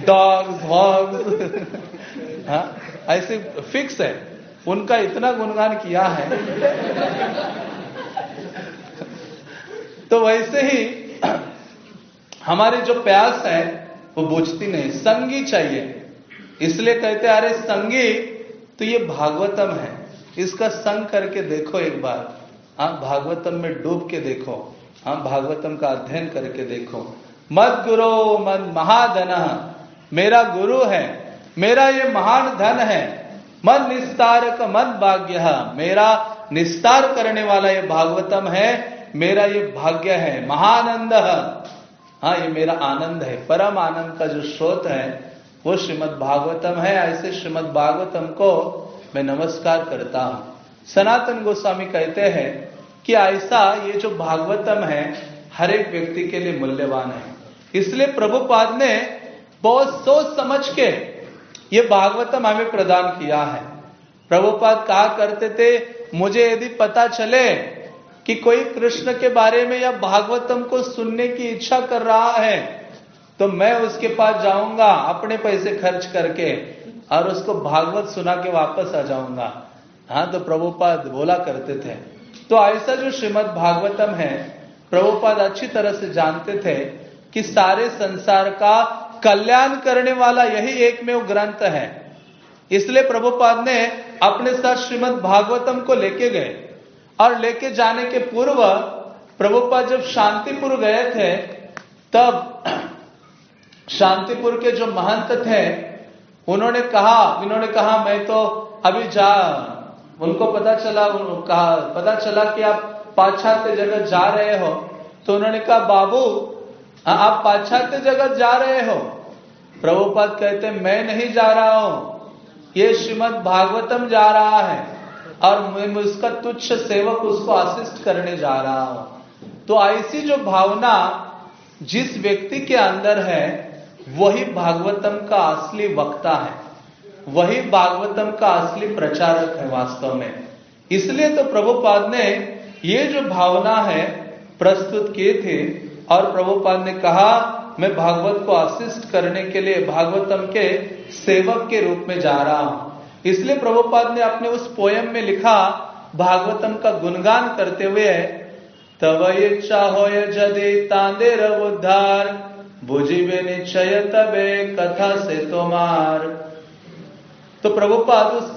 डॉग्स वॉग्स हाँ ऐसे फिक्स है। उनका इतना गुणगान किया है। तो वैसे ही हमारी जो प्यास है, वो बुझती नहीं। संगी चाहिए। इसलिए कहते अरे संगी तो ये भागवतम है। इसका संग करके देखो एक बार। आप भागवतम में डूब के देखो। आप भागवतम का अध्ययन करके देखो। मत गुरु मत महाधन मेरा गुरु है, मेरा ये महान धन है। मन निस्तार का मन भाग्य। मेरा निस्तार करने वाला ये भागवतम है। मेरा ये भाग्य है, महानंद हाँ। ये मेरा आनंद है, परम आनंद का जो स्रोत है, वो श्रीमद भागवतम है। ऐसे श्रीमद भागवतम को मैं नमस्कार करता हूँ। सनातन गोस्वामी कहते हैं कि ऐसा ये जो भागवतम है, हर एक व्यक्ति के लिए मूल्यवान है। इसलिए प्रभुपाद ने बहुत सोच समझ के ये भागवतम हमें प्रदान किया है। प्रभुपाद कहा करते थे, मुझे यदि पता चले कि कोई कृष्ण के बारे में या भागवतम को सुनने की इच्छा कर रहा है तो मैं उसके पास जाऊँगा अपने पैसे खर्च करके और उसको भागवत सुना के वापस आ जाऊँगा। हाँ तो प्रभुपाद बोला करते थे। तो ऐसा जो श्रीमद भागवतम है, प्रभुपाद अच्छी तरह से जानते थे कि सारे संसार का कल्याण करने वाला यही एक में ग्रंथ है। इसलिए प्रभुपाद ने अपने साथ श्रीमद भागवतम को लेके गए। और लेके जाने के पूर्व प्रभुपाद जब शांतिपुर गए थे, तब शांतिपुर के जो महंत थे, उन्होंने कहा, इन्होंने कहा, मैं तो अभी जा उनको पता चला कहा, पता चला कि आप पाश्चात्य जगत जा रहे हो। तो उन्होंने कहा, बाबू, आप पाश्चात्य जगत जा रहे हो? प्रभुपद कहते, मैं नहीं जा रहा हूँ। ये श्रीमद भागवतम जा रहा है। और मैं उसका तुच्छ सेवक उसको असिस्ट करने जा रहा हूँ। तो ऐसी जो भावना जिस व्यक्ति के अंदर है, वही भागवतम का असली वक्ता है। वही भागवतम का असली प्रचारक है वास्तव में। इसलिए तो प्रभुपाद ने ये जो भावना है, प्रस्तुत किए थे और प्रभुपाद ने कहा, मैं भागवत को असिस्ट करने के लिए भागवतम के सेवक के रूप में जा रहा हूँ। इसलिए प्रभुपाद ने अपने उस पोयम में लिखा, भागवतम का गुणगान करते हुए तब इच्छा हो जदि तांदेर उद्धार बुझिबे निश्चय तबे कथा से तुम्हार। तो प्रभुपाद उस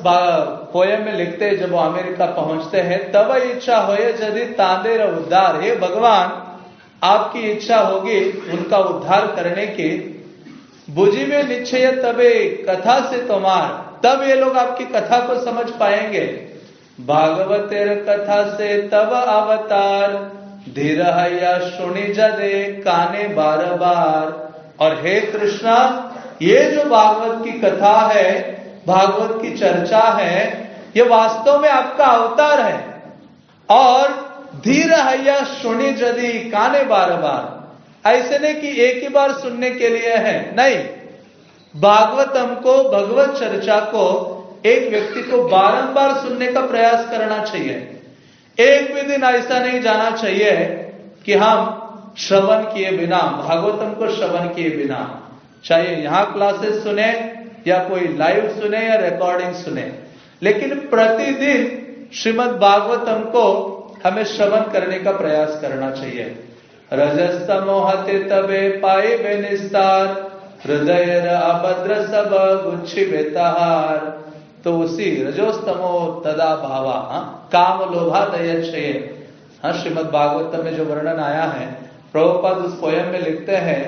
पोयम में लिखते जब वो अमेरिका पहुँचते हैं तब इच्छा हो यदि तांदेर उद्धार। हे भगवान, आपकी इच्छा होगी उनका उद्धार करने की। बुझी में निश्चय तबे कथा से तुम्हार। तब ये लोग आपकी कथा को समझ पाएँगे। भागवतेर कथा से तब अवतार। धीर या सुनी जदे काने बार बार। और हे कृष्णा, ये जो भागवत की कथा है, भागवत की चर्चा है, ये वास्तव में आपका अवतार है। और धीर हैया सुनी जदी काने बार बार। ऐसे नहीं कि एक ही बार सुनने के लिए है, नहीं। भागवतम को, भगवत चर्चा को, एक व्यक्ति को बारंबार सुनने का प्रयास करना चाहिए। एक भी दिन ऐसा नहीं जाना चाहिए कि हम श्रवण किए बिना, भागवतम को श्रवण किए बिना, चाहे यहाँ क्लासेस सुने या कोई लाइव सुने या रिकॉर्डिंग सुने। लेकिन प्रतिदिन श्रीमद भागवतम को हमें श्रवण करने का प्रयास करना चाहिए। रजस्तमोहते तबे पाए बे निस्तार हृदय अभद्र सब गुच्छी बेताहार तो उसी रजोस्तमो तदा भावा, हा? काम लोभा दयक्षय हाँ श्रीमद भागवतम में जो वर्णन आया है, प्रभुपाद उस पोयम में लिखते हैं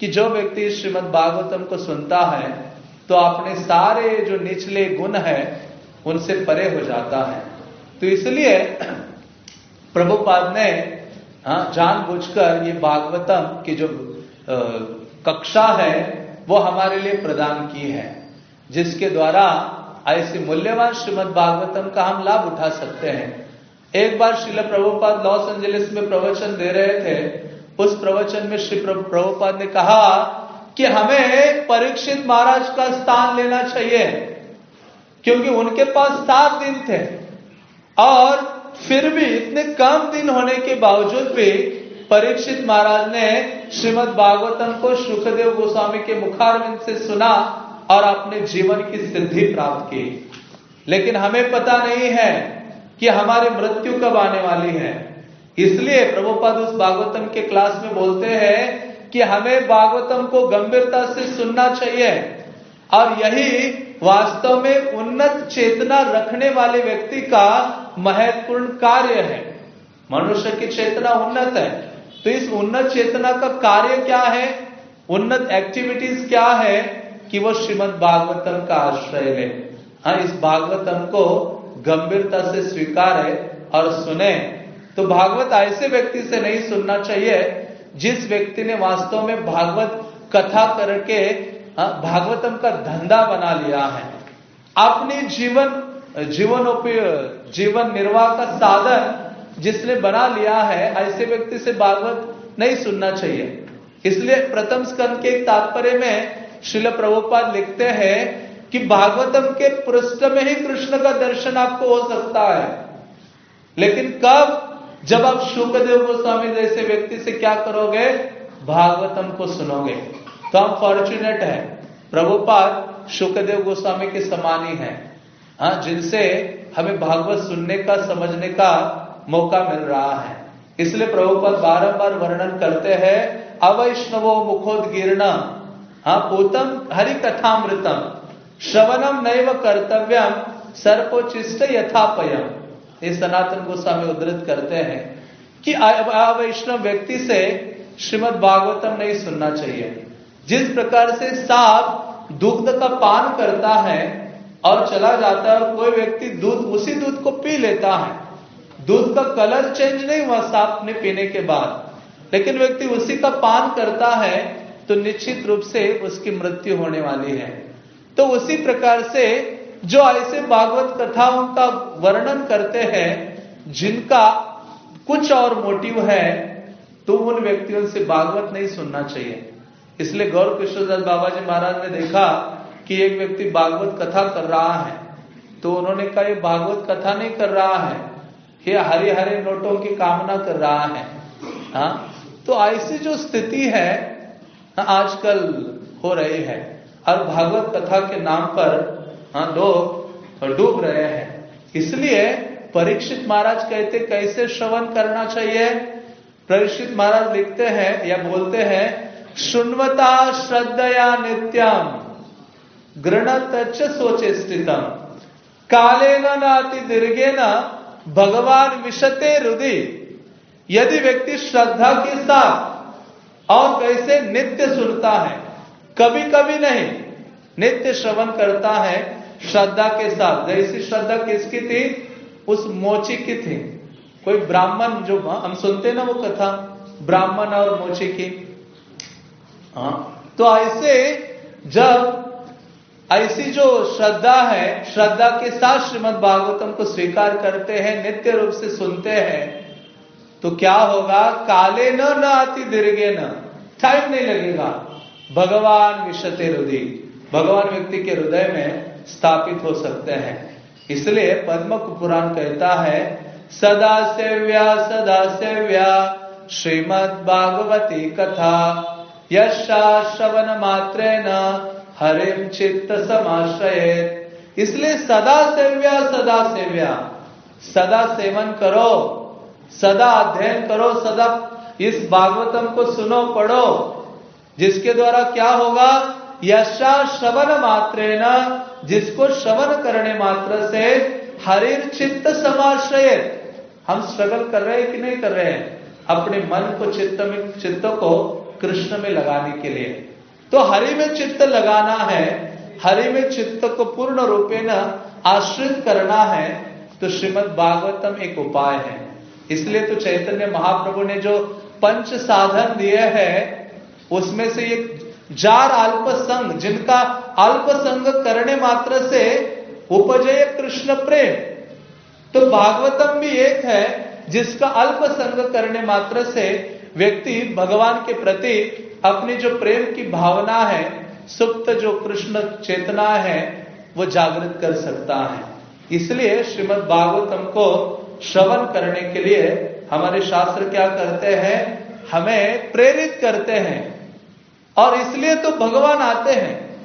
कि जो व्यक्ति श्रीमद भागवतम को सुनता है तो अपने सारे जो निचले गुण है, उनसे परे हो जाता है। तो इसलिए प्रभुपाद ने हाँ जानबूझकर ये भागवतम की जो कक्षा है, वो हमारे लिए प्रदान की है, जिसके द्वारा ऐसी मूल्यवान श्रीमद भागवतम का हम लाभ उठा सकते हैं। एक बार श्रील प्रभुपाद लॉस एंजलिस में प्रवचन दे रहे थे, उस प्रवचन में श्री प्रभुपाद ने कहा कि हमें परीक्षित महाराज का स्थान लेना चाहिए, क्योंकि उनके पास सात दिन थे, और फिर भी इतने कम दिन होने के बावजूद भी परीक्षित महाराज ने श्रीमद भागवतम को सुखदेव गोस्वामी के मुखारविंद से सुना और अपने जीवन की सिद्धि प्राप्त की। लेकिन हमें पता नहीं है कि हमारी मृत्यु कब आने वाली है। इसलिए प्रभुपाद उस भागवतम के क्लास में बोलते हैं कि हमें भागवतम को गंभीरता से सुनना चाहिए और यही वास्तव में उन्नत चेतना रखने वाले व्यक्ति का महत्वपूर्ण कार्य है। मनुष्य की चेतना उन्नत है। तो इस उन्नत चेतना का कार्य क्या है? उन्नत एक्टिविटीज़ क्या है कि वो श्रीमद भागवतम का आश्रय ले? हाँ इस भागवतम को गंभीरता से स्वीकारे और सुने। तो भागवत ऐसे व्यक्ति से नहीं सुनना चाहिए जिस व्यक्ति ने वास्तव में भागवत कथा करके भागवतम का धंधा बना लिया है। अपने जीवन जीवन जीवन निर्वाह का साधन जिसने बना लिया है, ऐसे व्यक्ति से भागवत नहीं सुनना चाहिए। इसलिए प्रथम स्कंद के तात्पर्य में शिल प्रभुपाद लिखते हैं कि भागवतम के पृष्ठ में ही कृष्ण का दर्शन आपको हो सकता है। लेकिन कब? जब आप शुक्रदेव गोस्वामी जैसे व्यक्ति से क्या करोगे? भागवतम को सुनोगे। तो हम फॉर्चुनेट है। प्रभुपाद शुक्रदेव गोस्वामी के समान ही है। हाँ जिनसे हमें भागवत सुनने का, समझने का मौका मिल रहा है। इसलिए प्रभुपाद बारंबार वर्णन करते हैं, अवैष्णवो मुखोदगीर्ण हाँ पूतम हरि कथामृतम श्रवणम नैव कर्तव्यम सर्पोचिष्ट यथापयम। ये सनातन गोस्वामी उद्धृत करते हैं कि अवैष्णव व्यक्ति से श्रीमद भागवतम नहीं सुनना चाहिए। जिस प्रकार से सांप दुग्ध का पान करता है और चला जाता है कोई व्यक्ति दूध, उसी दूध को पी लेता है दूध का कलर चेंज नहीं हुआ सांप ने पीने के बाद। लेकिन व्यक्ति उसी का पान करता है तो निश्चित रूप से उसकी मृत्यु होने वाली है। तो उसी प्रकार से जो ऐसे भागवत कथाओं का वर्णन करते हैं, जिनका कुछ और मोटिव है तो उन व्यक्तियों से भागवत नहीं सुनना चाहिए। इसलिए गौर कृष्णदास बाबा जी महाराज ने देखा कि एक व्यक्ति भागवत कथा कर रहा है तो उन्होंने कहा, ये भागवत कथा नहीं कर रहा है। ये हरे हरे नोटों की कामना कर रहा है। हा? तो ऐसी जो स्थिति है, आजकल हो रही है। और भागवत कथा के नाम पर हाँ लोग डूब रहे हैं। इसलिए परीक्षित महाराज कहते, कैसे श्रवण करना चाहिए? परीक्षित महाराज लिखते हैं या बोलते हैं सुनवता श्रद्धया नित्यम गृणत सोचे स्थितम काले नाति दीर्घे न भगवान विशते रुदि। यदि व्यक्ति श्रद्धा के साथ और कैसे नित्य सुनता है कभी कभी नहीं, नित्य श्रवण करता है श्रद्धा के साथ। जैसी श्रद्धा किसकी थी? उस मोची की थी। कोई ब्राह्मण जो हम सुनते ना वो कथा, ब्राह्मण और मोची की। हाँ तो ऐसे जब ऐसी जो श्रद्धा है, श्रद्धा के साथ श्रीमद भागवतम को स्वीकार करते हैं, नित्य रूप से सुनते हैं तो क्या होगा? काले न न आती दीर्घे न। टाइम नहीं लगेगा। भगवान विशते हृदय भगवान व्यक्ति के हृदय में स्थापित हो सकते हैं। इसलिए पद्म पुराण कहता है, सदा सेव्या सदा सेव्या श्रीमद भागवती कथा यशा श्रवण न हरिम चित्त समाश्रय। इसलिए सदा सेव्या सदा सेव्या। सदा सेवन करो, सदा अध्ययन करो, सदा इस भागवतम को सुनो, पढ़ो। जिसके द्वारा क्या होगा? यशा श्रवण मात्रे न जिसको श्रवण करने मात्र से हरिर चित्त समाश्रय। हम स्ट्रगल कर रहे हैं कि नहीं कर रहे हैं? अपने मन को, चित्त में, चित्त को कृष्ण में लगाने के लिए। तो हरि में चित्त लगाना है, हरि में चित्त को पूर्ण रूपे न आश्रित करना है तो श्रीमद भागवतम एक उपाय है। इसलिए तो चैतन्य महाप्रभु ने जो पंच साधन दिए हैं, उसमें से एक जार अल्प संग जिनका अल्प संग करने मात्र से उपजय कृष्ण प्रेम। तो भागवतम भी एक है, जिसका अल्प संग करने मात्र से व्यक्ति भगवान के प्रति अपनी जो प्रेम की भावना है, सुप्त जो कृष्ण चेतना है, वो जागृत कर सकता है। इसलिए श्रीमद् भागवतम को श्रवण करने के लिए हमारे शास्त्र क्या करते हैं, हमें प्रेरित करते हैं। और इसलिए तो भगवान आते हैं।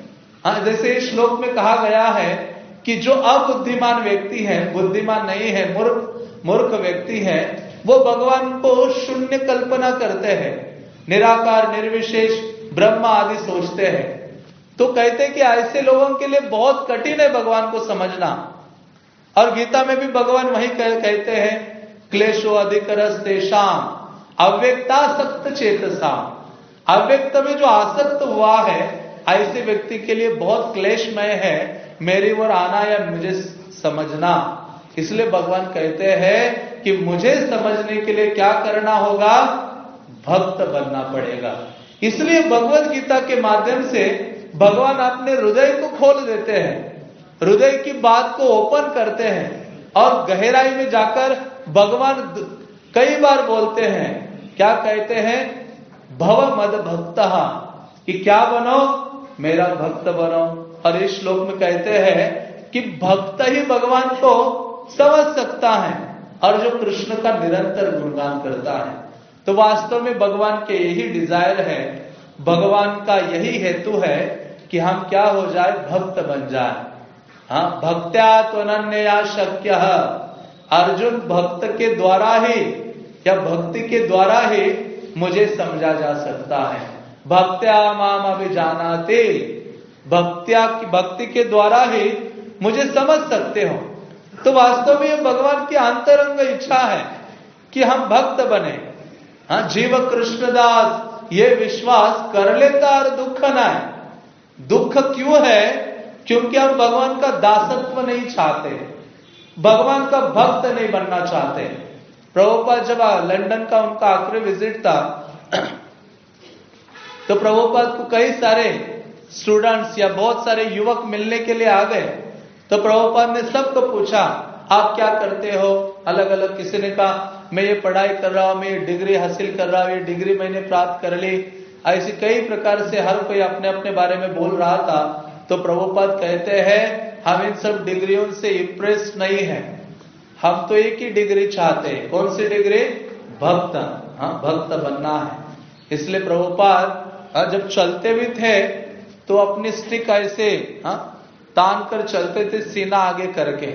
हाँ जैसे इस श्लोक में कहा गया है कि जो अबुद्धिमान व्यक्ति है, बुद्धिमान नहीं है, मूर्ख मूर्ख व्यक्ति है, वो भगवान को शून्य कल्पना करते हैं। निराकार निर्विशेष ब्रह्म आदि सोचते हैं। तो कहते कि ऐसे लोगों के लिए बहुत कठिन है भगवान को समझना। और गीता में भी भगवान वही कह, कहते हैं क्लेशो अधिक शाम अव्यक्ता सक्त चेतसा। अव्यक्त में जो आसक्त हुआ है ऐसे व्यक्ति के लिए बहुत क्लेशमय है मेरी ओर आना या मुझे समझना। इसलिए भगवान कहते हैं कि मुझे समझने के लिए क्या करना होगा? भक्त बनना पड़ेगा। इसलिए भगवत गीता के माध्यम से भगवान अपने हृदय को खोल देते हैं, हृदय की बात को ओपन करते हैं और गहराई में जाकर भगवान कई बार बोलते हैं, क्या कहते हैं? भव मद भक्त, कि क्या बनो? मेरा भक्त बनो। और इस श्लोक में कहते हैं कि भक्त ही भगवान को समझ सकता है और जो कृष्ण का निरंतर गुणगान करता है। तो वास्तव में भगवान के यही डिज़ायर है। भगवान का यही हेतु है कि हम क्या हो जाए, भक्त बन जाए। हाँ भक्त्या त्वनन्या शक्य। अर्जुन भक्त के द्वारा ही, या भक्ति के द्वारा ही मुझे समझा जा सकता है। भक्त्या माम अभी जानाते भक्त्या की भक्ति के द्वारा ही मुझे समझ सकते हो। तो वास्तव में ये भगवान की अंतरंग इच्छा है कि हम भक्त बने। हाँ जीव कृष्णदास, ये विश्वास कर लेता और दुख ना है। दुख क्यों है? क्योंकि हम भगवान का दासत्व नहीं चाहते। भगवान का भक्त नहीं बनना चाहते। प्रभुपाद जब लंदन का उनका आखिरी विज़िट था [clears throat] तो प्रभुपाद को कई सारे स्टूडेंट्स या बहुत सारे युवक मिलने के लिए आ गए। तो प्रभुपाद ने सबको पूछा, आप क्या करते हो? अलग अलग किसी ने कहा मैं ये पढ़ाई कर रहा हूँ, मैं ये डिग्री हासिल कर रहा हूँ, ये डिग्री मैंने प्राप्त कर ली। ऐसी कई प्रकार से हर कोई अपने अपने बारे में बोल रहा था। तो प्रभुपाद कहते हैं, हम इन सब डिग्रियों से इम्प्रेस नहीं है। हम तो एक ही डिग्री चाहते हैं। कौन सी डिग्री? भक्त। हाँ भक्त बनना है। इसलिए प्रभुपाद जब चलते भी थे तो अपनी स्टिक ऐसे हाँ तान कर चलते थे, सीना आगे करके।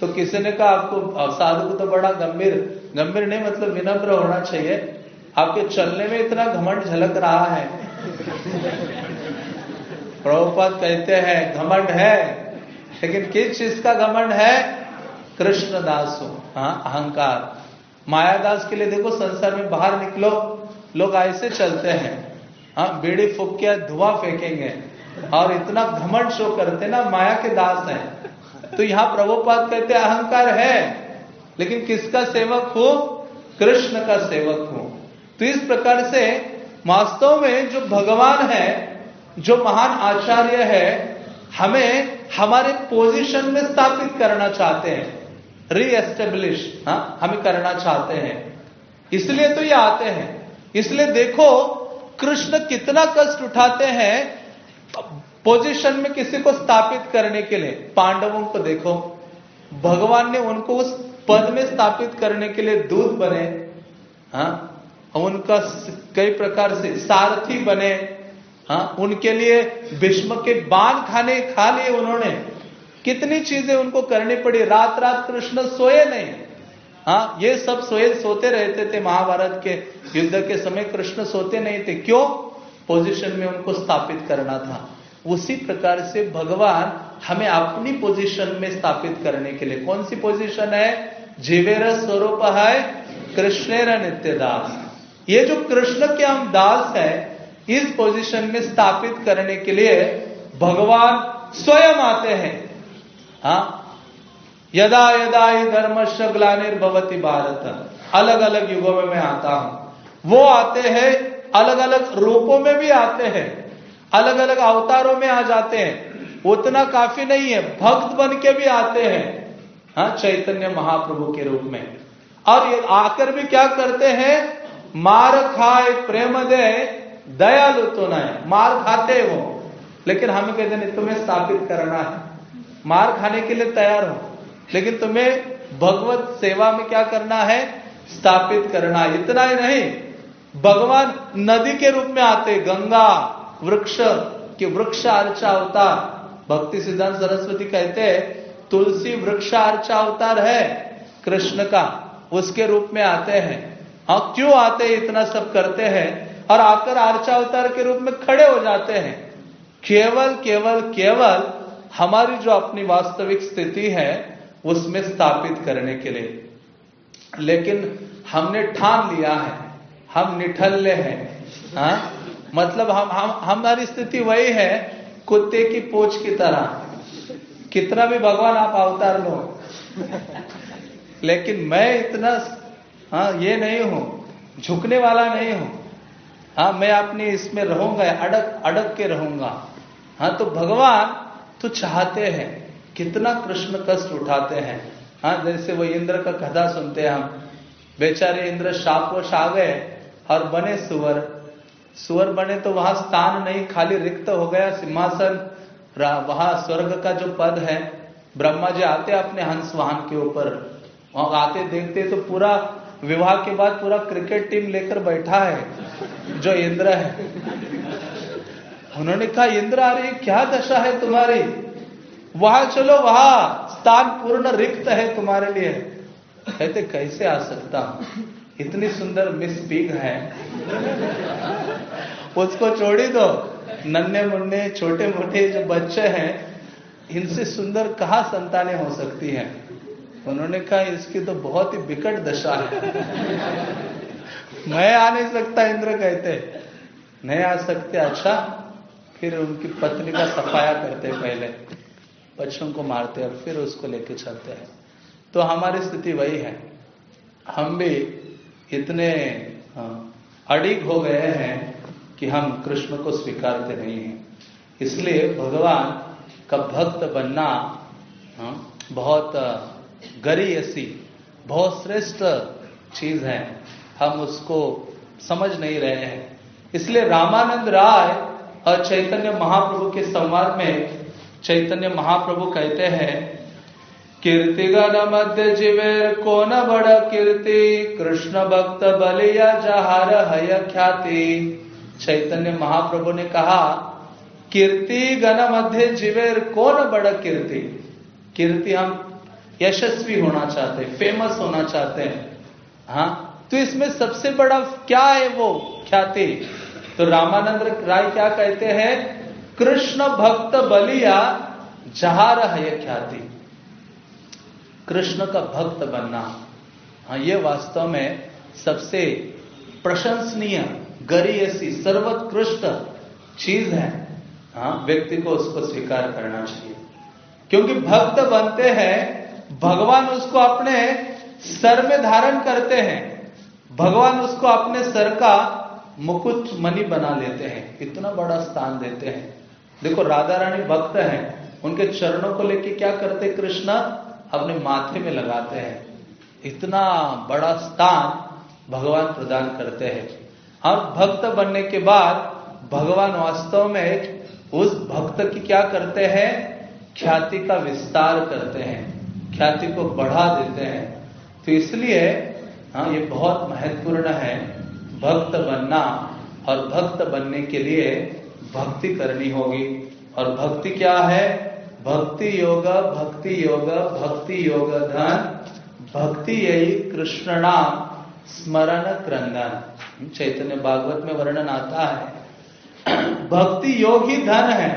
तो किसी ने कहा, आपको साधु को तो बड़ा गंभीर गंभीर नहीं मतलब विनम्र होना चाहिए। आपके चलने में इतना घमंड झलक रहा है। प्रभुपाद कहते हैं, घमंड है, लेकिन किस चीज़ का घमंड है? कृष्ण दास हो हाँ अहंकार। मायादास के लिए देखो, संसार में बाहर निकलो, लोग ऐसे चलते हैं। हाँ बीड़ी फूक के धुआँ फेंकेंगे। और इतना घमंड शो करते ना, माया के दास हैं। तो यहाँ प्रभुपाद कहते अहंकार है लेकिन किसका सेवक हो? कृष्ण का सेवक हो। तो इस प्रकार से वास्तव में जो भगवान है, जो महान आचार्य है, हमें हमारे पोजीशन में स्थापित करना चाहते हैं। रीएस्टेब्लिश हाँ हमें करना चाहते हैं। इसलिए तो ये आते हैं। इसलिए देखो, कृष्ण कितना कष्ट उठाते हैं पोजीशन में किसी को स्थापित करने के लिए। पांडवों को देखो। भगवान ने उनको उस पद में स्थापित करने के लिए दूध बने हाँ उनका कई प्रकार से सारथी बने हाँ उनके लिए भीष्म के बाण खाने खा लिए उन्होंने। कितनी चीज़ें उनको करनी पड़ी? रात रात कृष्ण सोए नहीं। हाँ ये सब सोए, सोते रहते थे महाभारत के युद्ध के समय। कृष्ण सोते नहीं थे। क्यों? पोजीशन में उनको स्थापित करना था। उसी प्रकार से भगवान हमें अपनी पोजीशन में स्थापित करने के लिए। कौन सी पोजीशन है? जीवेर स्वरूप है कृष्णेर नित्य दास ये जो कृष्ण के हम दास है, इस पोजीशन में स्थापित करने के लिए भगवान स्वयं आते हैं। हा? यदा यदा ही धर्मश ग्लानिर्भवती भारत। अलग अलग युगों में मैं आता हूँ। वो आते हैं अलग अलग रूपों में भी आते हैं। अलग अलग अवतारों में आ जाते हैं। उतना काफ़ी नहीं है, भक्त बन के भी आते हैं। हाँ चैतन्य महाप्रभु के रूप में। और ये आकर भी क्या करते हैं? मार खाए, प्रेम दे, दयालु तो मार खाते वो। लेकिन हमें कहते नहीं तुम्हें स्थापित करना है। मार खाने के लिए तैयार हो। लेकिन तुम्हें भगवत सेवा में क्या करना है? स्थापित करना इतना ही नहीं। भगवान नदी के रूप में आते गंगा, वृक्ष, के वृक्ष अर्चा अवतार। भक्ति सिद्धांत सरस्वती कहते हैं तुलसी वृक्ष अर्चा अवतार है, कृष्ण का, उसके रूप में आते हैं। हाँ क्यों आते हैं? इतना सब करते हैं और आकर अर्चा अवतार के रूप में खड़े हो जाते हैं। केवल केवल केवल हमारी जो अपनी वास्तविक स्थिति है, उसमें स्थापित करने के लिए। लेकिन हमने ठान लिया है, हम निठल्ले हैं। हाँ मतलब हम हम, हमारी स्थिति वही है, कुत्ते की पोच की तरह। कितना भी भगवान आप अवतार लो। लेकिन मैं इतना हाँ ये नहीं हूँ, झुकने वाला नहीं हूँ। हाँ मैं अपने इसमें रहूँगा, अड़क अड़क के रहूँगा। हाँ तो भगवान तो चाहते हैं, कितना कृष्ण कष्ट उठाते हैं। हाँ जैसे वो इंद्र का कथा सुनते हैं हम। बेचारे इंद्र शापवश आ गए और बने सुवर सुवर बने तो वहाँ स्थान नहीं, खाली रिक्त हो गया सिंहासन। वहाँ स्वर्ग का जो पद है, ब्रह्मा जी आते अपने हंस वाहन के ऊपर। वहाँ आते देखते तो पूरा विवाह के बाद पूरा क्रिकेट टीम लेकर बैठा है, जो इंद्र है। उन्होंने कहा, इंद्र, अरे, क्या दशा है तुम्हारी? वहाँ चलो, वहाँ स्थान पूर्ण रिक्त है तुम्हारे लिए। कहते, कैसे आ सकता हूँ? इतनी सुंदर मिस पिग है। उसको छोड़ी दो। नन्हे मुन्ने, छोटे मोटे जो बच्चे हैं, इनसे सुंदर कहा संतानें हो सकती हैं? उन्होंने कहा, इसकी तो बहुत ही विकट दशा है। मैं आ नहीं सकता, इंद्र कहते। नहीं आ सकते अच्छा। फिर उनकी पत्नी का सफाया करते पहले। बच्चों को मारते और फिर उसको लेके चलते हैं। तो हमारी स्थिति वही है। हम भी इतने अड़िग हो गए हैं कि हम कृष्ण को स्वीकारते नहीं हैं। इसलिए भगवान का भक्त बनना बहुत गरी ऐसी बहुत श्रेष्ठ चीज़ है। हम उसको समझ नहीं रहे हैं। इसलिए रामानंद राय और चैतन्य महाप्रभु के संवाद में चैतन्य महाप्रभु कहते हैं कीर्तिगण मध्य जीवे, को न बड़ कीर्ति, कृष्ण भक्त बलिया जहार हय ख्याति। चैतन्य महाप्रभु ने कहा, कीर्ति गण मध्य जीवेर, कौन बड़ा कीर्ति? कीर्ति हम यशस्वी होना चाहते हैं फ़ेमस होना चाहते हैं। हाँ तो इसमें सबसे बड़ा क्या है वो? ख्याति तो? रामानंद राय क्या कहते हैं? कृष्ण भक्त बलिया जहार है ख्याति? कृष्ण का भक्त बनना। हाँ ये वास्तव में सबसे प्रशंसनीय गरी ऐसी सर्वोत्कृष्ट चीज़ है हाँ व्यक्ति को उसको स्वीकार करना चाहिए। क्योंकि भक्त बनते हैं, भगवान उसको अपने सर में धारण करते हैं, भगवान उसको अपने सर का मुकुट मणि बना लेते हैं, इतना बड़ा स्थान देते हैं। देखो, राधा रानी भक्त हैं, उनके चरणों को लेके क्या करते कृष्ण अपने माथे में लगाते हैं। इतना बड़ा स्थान भगवान प्रदान करते हैं। और भक्त बनने के बाद भगवान वास्तव में उस भक्त की क्या करते हैं? ख्याति का विस्तार करते हैं, ख्याति को बढ़ा देते हैं। तो इसलिए हाँ ये बहुत महत्वपूर्ण है, भक्त बनना और भक्त बनने के लिए भक्ति करनी होगी। और भक्ति क्या है? भक्ति योग भक्ति योग भक्ति योग धन, भक्ति यही कृष्ण नाम, स्मरण क्रंदन। चैतन्य भागवत में वर्णन आता है। भक्ति योग ही धन है।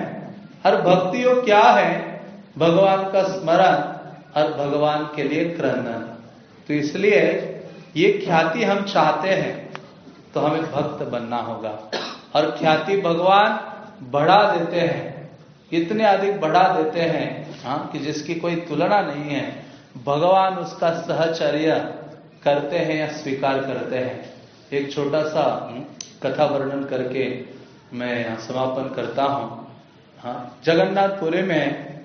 हर भक्ति योग क्या है? भगवान का स्मरण और भगवान के लिए क्रंदन। तो इसलिए ये ख्याति हम चाहते हैं तो हमें भक्त बनना होगा। और ख्याति भगवान बढ़ा देते हैं। इतने अधिक बढ़ा देते हैं हाँ कि जिसकी कोई तुलना नहीं है। भगवान उसका सहचर्य करते हैं या स्वीकार करते हैं। एक छोटा सा कथा वर्णन करके मैं यहाँ समापन करता हूँ। हाँ जगन्नाथपुरी में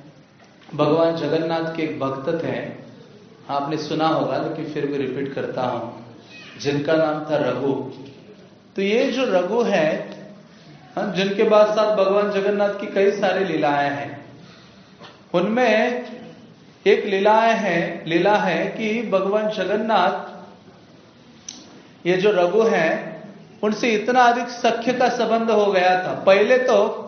भगवान जगन्नाथ के एक भक्त थे। आपने सुना होगा लेकिन फिर भी रिपीट करता हूँ। जिनका नाम था रघु। तो ये जो रघु है हाँ, जिनके बाद साथ भगवान जगन्नाथ की कई सारी लीलाएँ हैं। उनमें एक लीलाएँ हैं लीला है कि भगवान जगन्नाथ ये जो रघु हैं, उनसे इतना अधिक सख्य का संबंध हो गया था। पहले तो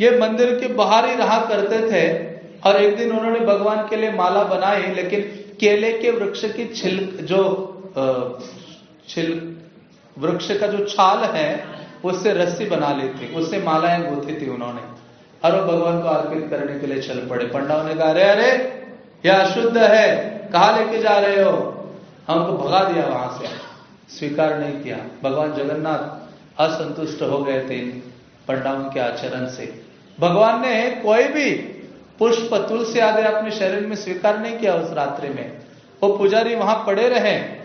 ये मंदिर के बाहर ही रहा करते थे और एक दिन उन्होंने भगवान के लिए माला बनाई, लेकिन केले के वृक्ष की छिल, जो छिल, वृक्ष का जो छाल है, उससे रस्सी बना ली थी। उससे मालाएँ गुथी थी उन्होंने। और भगवान को अर्पित करने के लिए चल पड़े। पंडाओं ने कहा, अरे अरे, यह अशुद्ध है। कहा लेके जा रहे हो? हमको भगा दिया वहाँ से। स्वीकार नहीं किया। भगवान जगन्नाथ असंतुष्ट हो गए थे पंडाओं के आचरण से। भगवान ने कोई भी पुष्प तुलसी आदि अपने शरीर में स्वीकार नहीं किया उस रात्रि में। वो पुजारी वहाँ पड़े रहे।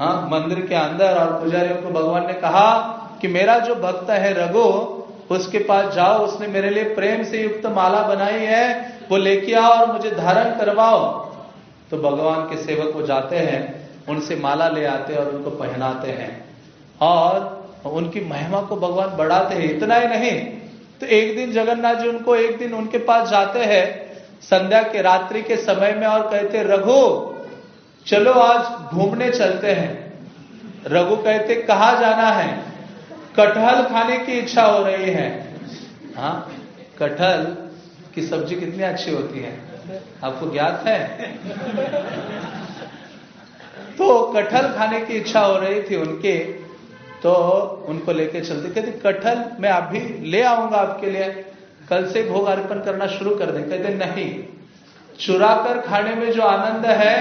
हाँ मंदिर के अंदर और पुजारियों को भगवान ने कहा कि मेरा जो भक्त है रघु, उसके पास जाओ, उसने मेरे लिए प्रेम से युक्त माला बनाई है, वो लेके आओ और मुझे धारण करवाओ। तो भगवान के सेवक वो जाते हैं। उनसे माला ले आते हैं और उनको पहनाते हैं। और उनकी महिमा को भगवान बढ़ाते हैं, इतना ही नहीं। तो एक दिन जगन्नाथ जी उनको, एक दिन उनके पास जाते हैं। संध्या के रात्रि के समय में और कहते, रघु, चलो आज घूमने चलते हैं। रघु कहते, कहा जाना है? कटहल खाने की इच्छा हो रही है। हाँ कटहल की सब्ज़ी कितनी अच्छी होती है? आपको ज्ञात है? तो कटहल खाने की इच्छा हो रही थी उनके तो उनको लेके चलते। कहते, कटहल मैं अभी ले आऊँगा आपके लिए। कल से भोग अर्पण करना शुरू कर दे। कहते, नहीं। चुरा कर खाने में जो आनंद है,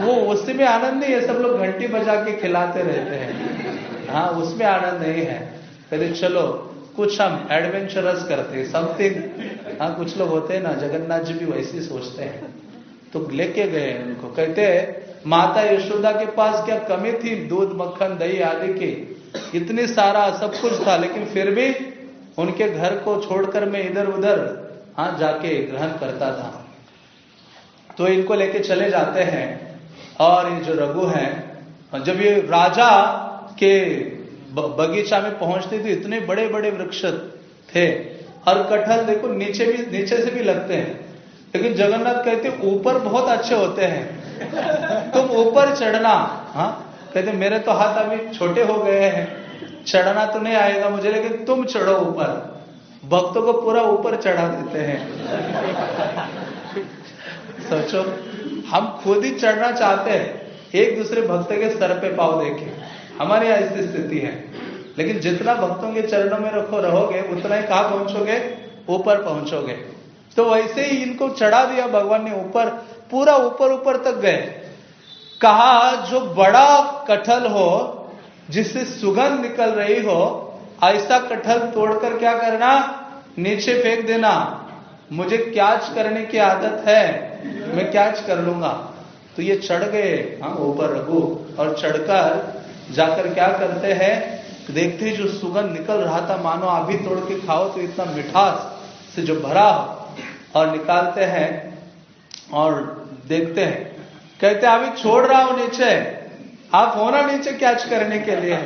वो उसमें आनंद नहीं है। सब लोग घंटी बजा के खिलाते रहते हैं। हाँ उसमें आनंद नहीं है। कहते, चलो, कुछ हम एडवेंचरस करते समथिंग हाँ कुछ लोग होते हैं ना, जगन्नाथ जी भी वैसे सोचते हैं। तो लेके गए उनको। कहते माता यशोदा के पास क्या कमी थी? दूध, मक्खन, दही आदि की। इतनी सारा सब कुछ था, लेकिन फिर भी उनके घर को छोड़कर मैं इधर उधर हाँ जाके ग्रहण करता था। तो इनको लेके चले जाते हैं। और ये जो रघु हैं, जब ये राजा के बगीचा में पहुँचते थे, इतने बड़े बड़े वृक्ष थे। और कटहल देखो, नीचे भी, नीचे से भी लगते हैं। लेकिन जगन्नाथ कहते, ऊपर बहुत अच्छे होते हैं। तुम ऊपर चढ़ना। हाँ? कहते, मेरे तो हाथ अभी छोटे हो गए हैं। चढ़ना तो नहीं आएगा मुझे, लेकिन तुम चढ़ो ऊपर। भक्तों को पूरा ऊपर चढ़ा देते हैं। सोचो, हम खुद ही चढ़ना चाहते हैं, एक दूसरे भक्त के सर पे पाव देखे हमारी ऐसी स्थिति है। लेकिन जितना भक्तों के चरणों में रखो, रहोगे, उतना ही कहा पहुंचोगे? ऊपर पहुंचोगे। तो वैसे ही इनको चढ़ा दिया भगवान ने ऊपर, पूरा ऊपर ऊपर तक गए। कहा, जो बड़ा कटहल हो, जिससे सुगंध निकल रही हो, ऐसा कटहल तोड़कर क्या करना? नीचे फेंक देना। मुझे क्याच करने की आदत है, मैं क्याच कर लूँगा। तो ये चढ़ गए हाँ ऊपर रघु, और चढ़कर जाकर क्या करते हैं? देखते जो सुगंध निकल रहा था, मानो अभी तोड़ के खाओ तो इतना मिठास से जो भरा हो। और निकालते हैं और देखते हैं। कहते अभी छोड़ रहा हूँ नीचे। आप होना नीचे कैच करने के लिए?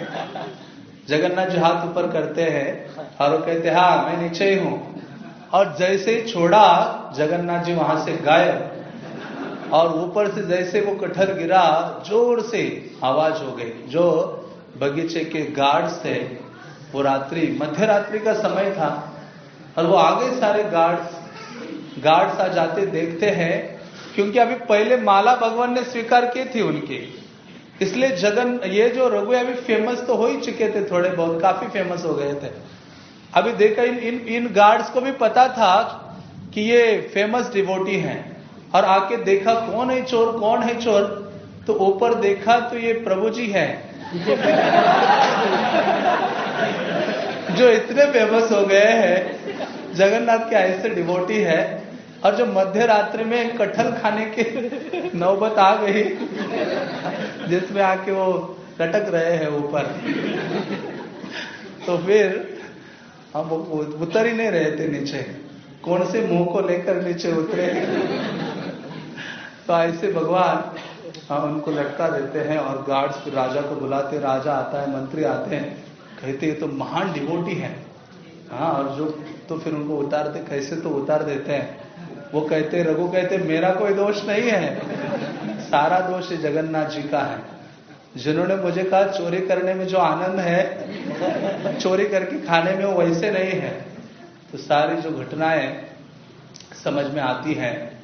जगन्नाथ जी हाथ ऊपर करते हैं और वो कहते हाँ मैं नीचे ही हूँ। और जैसे ही छोड़ा, जगन्नाथ जी वहाँ से गायब। और ऊपर से जैसे वो कटहर गिरा, ज़ोर से आवाज़ हो गई। जो बगीचे के गार्ड्स थे, वो रात्रि मध्य रात्रि का समय था। और वो आगे सारे गार्ड्स गार्ड्स आ जाते देखते हैं, क्योंकि अभी पहले माला भगवान ने स्वीकार की थी उनकी। इसलिए जगन, ये जो रघु अभी फ़ेमस तो हो ही चुके थे थोड़े बहुत, काफ़ी फ़ेमस हो गए थे। अभी देखा इन इन इन गार्ड्स को भी पता था कि ये फ़ेमस डिवोटी हैं। और आके देखा, कौन है चोर, कौन है चोर? तो ऊपर देखा तो ये प्रभु जी है। [laughs] जो इतने फ़ेमस हो गए हैं, जगन्नाथ के ऐसे डिवोटी है। और जो मध्य रात्रि में कटहल खाने के नौबत आ गई, जिसमें आके वो लटक रहे हैं ऊपर तो फिर हम उतर ही नहीं रहे थे नीचे। कौन से मुँह को लेकर नीचे उतरे? तो ऐसे भगवान, हम उनको लटका देते हैं और गार्ड्स फिर राजा को बुलाते राजा आता है, मंत्री आते हैं, कहते ये तो महान डिवोटी है। हाँ और जो तो फिर उनको उतारते, कैसे तो उतार देते हैं। वो कहते रघु कहते मेरा कोई दोष नहीं है। सारा दोष जगन्नाथ जी का है। जिन्होंने मुझे कहा चोरी करने में जो आनंद है चोरी करके खाने में वो वैसे नहीं है। तो सारी जो घटनाएँ समझ में आती हैं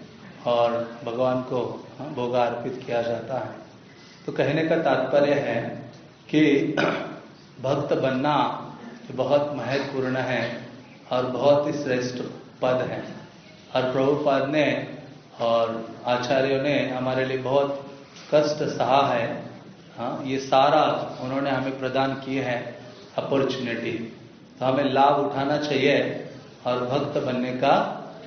और भगवान को हाँ, भोगा अर्पित किया जाता है। तो कहने का तात्पर्य है कि भक्त बनना बहुत महत्वपूर्ण है और बहुत ही श्रेष्ठ पद है। और प्रभुपाद ने और आचार्यों ने हमारे लिए बहुत कष्ट सहा है। हाँ ये सारा उन्होंने हमें प्रदान किए हैं, अपॉर्चुनिटी। तो हमें लाभ उठाना चाहिए और भक्त बनने का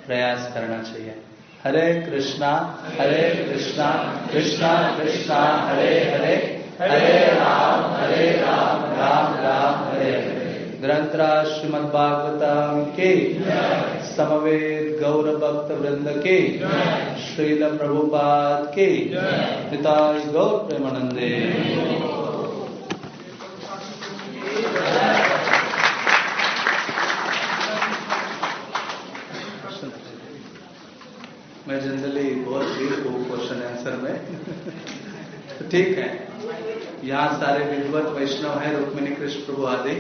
प्रयास करना चाहिए। हरे कृष्णा हरे कृष्णा कृष्णा कृष्णा, हरे हरे हरे राम हरे राम राम राम, हरे हरे। ग्रंथरा श्रीमद भागवतम के समवेद गौर भक्त वृंद के श्रील प्रभुपाद के पिता गौर प्रेमानंदे मैं जनरली बहुत वीक हूँ क्वेश्चन आंसर में। तो ठीक है। यहाँ सारे विद्वत वैष्णव है रुक्मिणी कृष्ण प्रभु आदि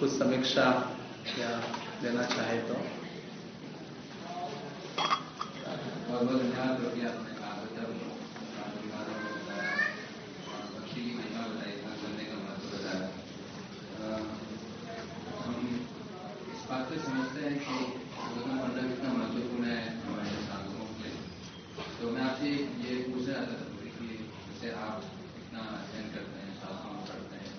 कुछ समीक्षा या देना चाहे तो। बहुत बहुत धन्यवाद आपने भागवतम की था का महत्व बताया हम इस बात को समझते हैं कि गौतम मंडल कितना महत्वपूर्ण है हमारे साधकों के लिए तो मैं आपसे ये पूछना चाहता था कि जैसे आप इतना अध्ययन करते हैं शास्त्रों में पढ़ते हैं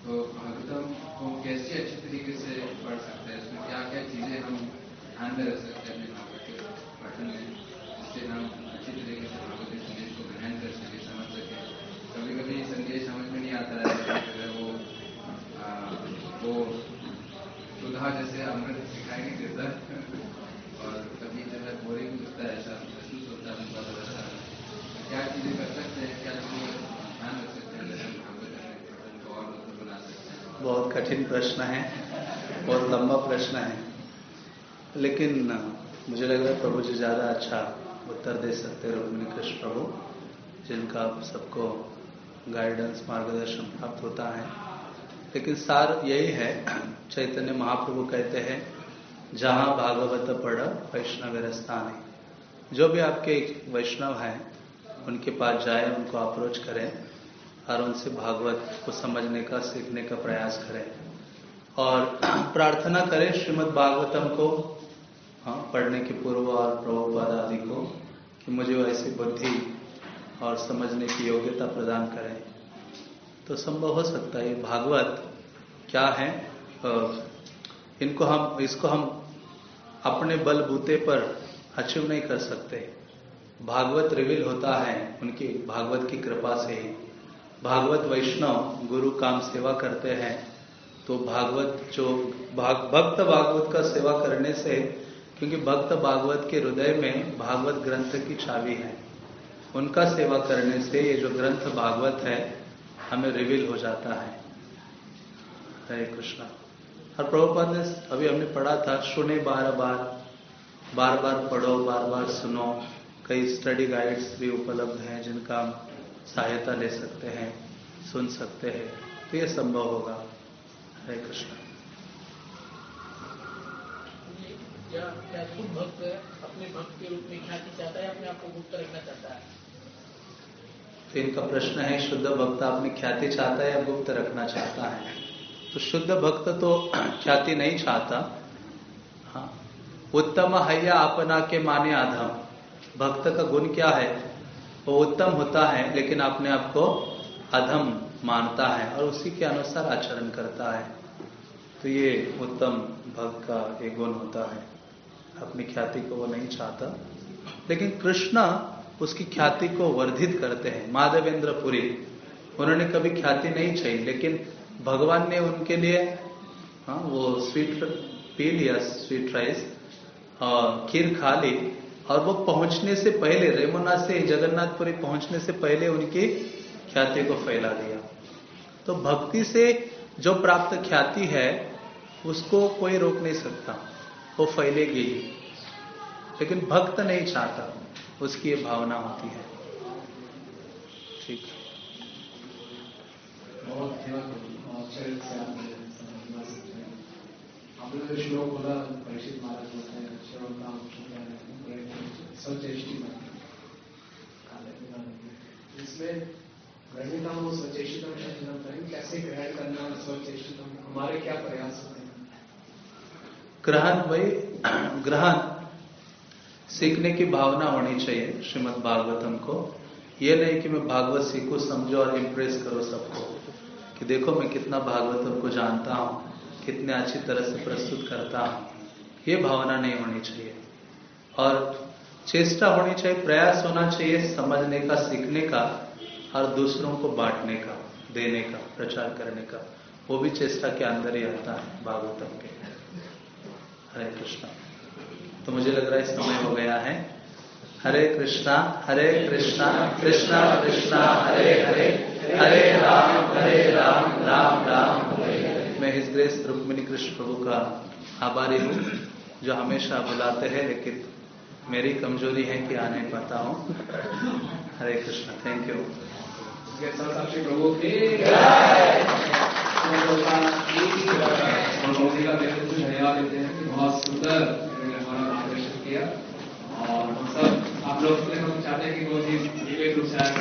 तो भागवतम को कैसे अच्छी तरीके से पढ़ सकते हैं उसमें क्या क्या चीज़ें हम ध्यान में रख सकते हैं अपने भागवत के पठन में जिससे हम अच्छी तरीके से भागवत के संदेश को ग्रहण कर सके समझ सके कभी कभी संदेश समझ में नहीं आता है अगर वो आ, वो सुधा जैसे अमृत सिखाई नहीं देता और कभी जो है बोरिंग लगता है ऐसा महसूस होता है बहुत ऐसा क्या चीज़ें कर सकते हैं क्या चीज़ें ध्यान रख सकते हैं जैसे हम भागवत के पठन को और मधुर बना सकते हैं बहुत कठिन प्रश्न है, बहुत लंबा प्रश्न है। लेकिन मुझे लग रहा है प्रभु जी ज़्यादा अच्छा उत्तर दे सकते हैं रुक्मिणी कृष्ण प्रभु, जिनका आप सबको गाइडेंस मार्गदर्शन प्राप्त होता है। लेकिन सार यही है, चैतन्य महाप्रभु कहते हैं, जहाँ भागवत पढ़, वैष्णव स्थान जो भी आपके वैष्णव हैं, उनके पास जाए, उनको अप्रोच करें। और उनसे भागवत को समझने का, सीखने का प्रयास करें। और प्रार्थना करें श्रीमद् भागवतम को हाँ पढ़ने के पूर्व और प्रभुपाद आदि को, कि मुझे ऐसी बुद्धि और समझने की योग्यता प्रदान करें। तो संभव हो सकता है भागवत क्या है? इनको हम, इसको हम अपने बलबूते पर अचीव नहीं कर सकते। भागवत रिवील होता है, उनकी भागवत की कृपा से ही। भागवत वैष्णव गुरु काम सेवा करते हैं तो भागवत जो भाग, भक्त भागवत का सेवा करने से क्योंकि भक्त भागवत के हृदय में भागवत ग्रंथ की चाबी है उनका सेवा करने से ये जो ग्रंथ भागवत है हमें रिवील हो जाता है। हरे कृष्णा। और प्रभुपाद ने अभी हमने पढ़ा था सुने बार बार बार बार पढ़ो बार बार सुनो। कई स्टडी गाइड्स भी उपलब्ध हैं जिनका सहायता ले सकते हैं सुन सकते हैं तो यह संभव होगा। हरे कृष्ण। क्या भक्त अपने भक्त के रूप में ख्याति चाहता है अपने आप को गुप्त रखना चाहता है? तो इनका प्रश्न है शुद्ध भक्त अपनी ख्याति चाहता है या गुप्त रखना चाहता है? तो शुद्ध भक्त तो [clears throat] ख्याति नहीं चाहता। हाँ। उत्तम हैया अपना के माने आधम। भक्त का गुण क्या है? वो उत्तम होता है, लेकिन अपने आप को अधम मानता है और उसी के अनुसार आचरण करता है। तो ये उत्तम भक्त का एक गुण होता है। अपनी ख्याति को वो नहीं चाहता। लेकिन कृष्ण उसकी ख्याति को वर्धित करते हैं। माधवेंद्र पुरी उन्होंने कभी ख्याति नहीं चाहिए लेकिन भगवान ने उनके लिए हाँ वो स्वीट पी लिया स्वीट राइस और खीर खा ली। और वो पहुँचने से पहले, रेमुना से, जगन्नाथपुरी पहुँचने से पहले उनकी ख्याति को फैला दिया। तो भक्ति से जो प्राप्त ख्याति है, उसको कोई रोक नहीं सकता। वो फैलेगी ही। लेकिन भक्त नहीं चाहता। उसकी ये भावना होती है। ठीक। श्लोक बोला महाराज बोलते हैं। इसमें स्वचेष्टितम शब्द कैसे ग्रहण करना स्वचेष्टितम हमारे क्या प्रयास होते हैं? ग्रहण भाई, ग्रहण सीखने की भावना होनी चाहिए श्रीमद भागवतम को। ये नहीं कि मैं भागवत सीखू, समझो और इम्प्रेस करो सबको। कि देखो मैं कितना भागवतम को जानता हूँ, कितने अच्छी तरह से प्रस्तुत करता हूँ। ये भावना नहीं होनी चाहिए। और चेष्टा होनी चाहिए, प्रयास होना चाहिए समझने का, सीखने का, और दूसरों को बांटने का, देने का, प्रचार करने का। वो भी चेष्टा के अंदर ही आता है भागवतम के। हरे कृष्णा। तो मुझे लग रहा है समय हो गया है। हरे कृष्णा हरे कृष्णा कृष्णा कृष्णा, हरे हरे हरे राम हरे राम राम राम मैं इस ग्रेस रुक्मिनी कृष्ण प्रभु का आभारी हूँ, जो हमेशा बुलाते हैं, लेकिन मेरी कमज़ोरी है कि आ नहीं पाता हूँ। हरे कृष्णा थैंक यू प्रभु के मोदी का धन्यवाद देते हैं कि बहुत सुंदर हमारा मार्गदर्शन किया और हम सब आप लोग हम चाहते हैं कि वो चीज़ रूप से आया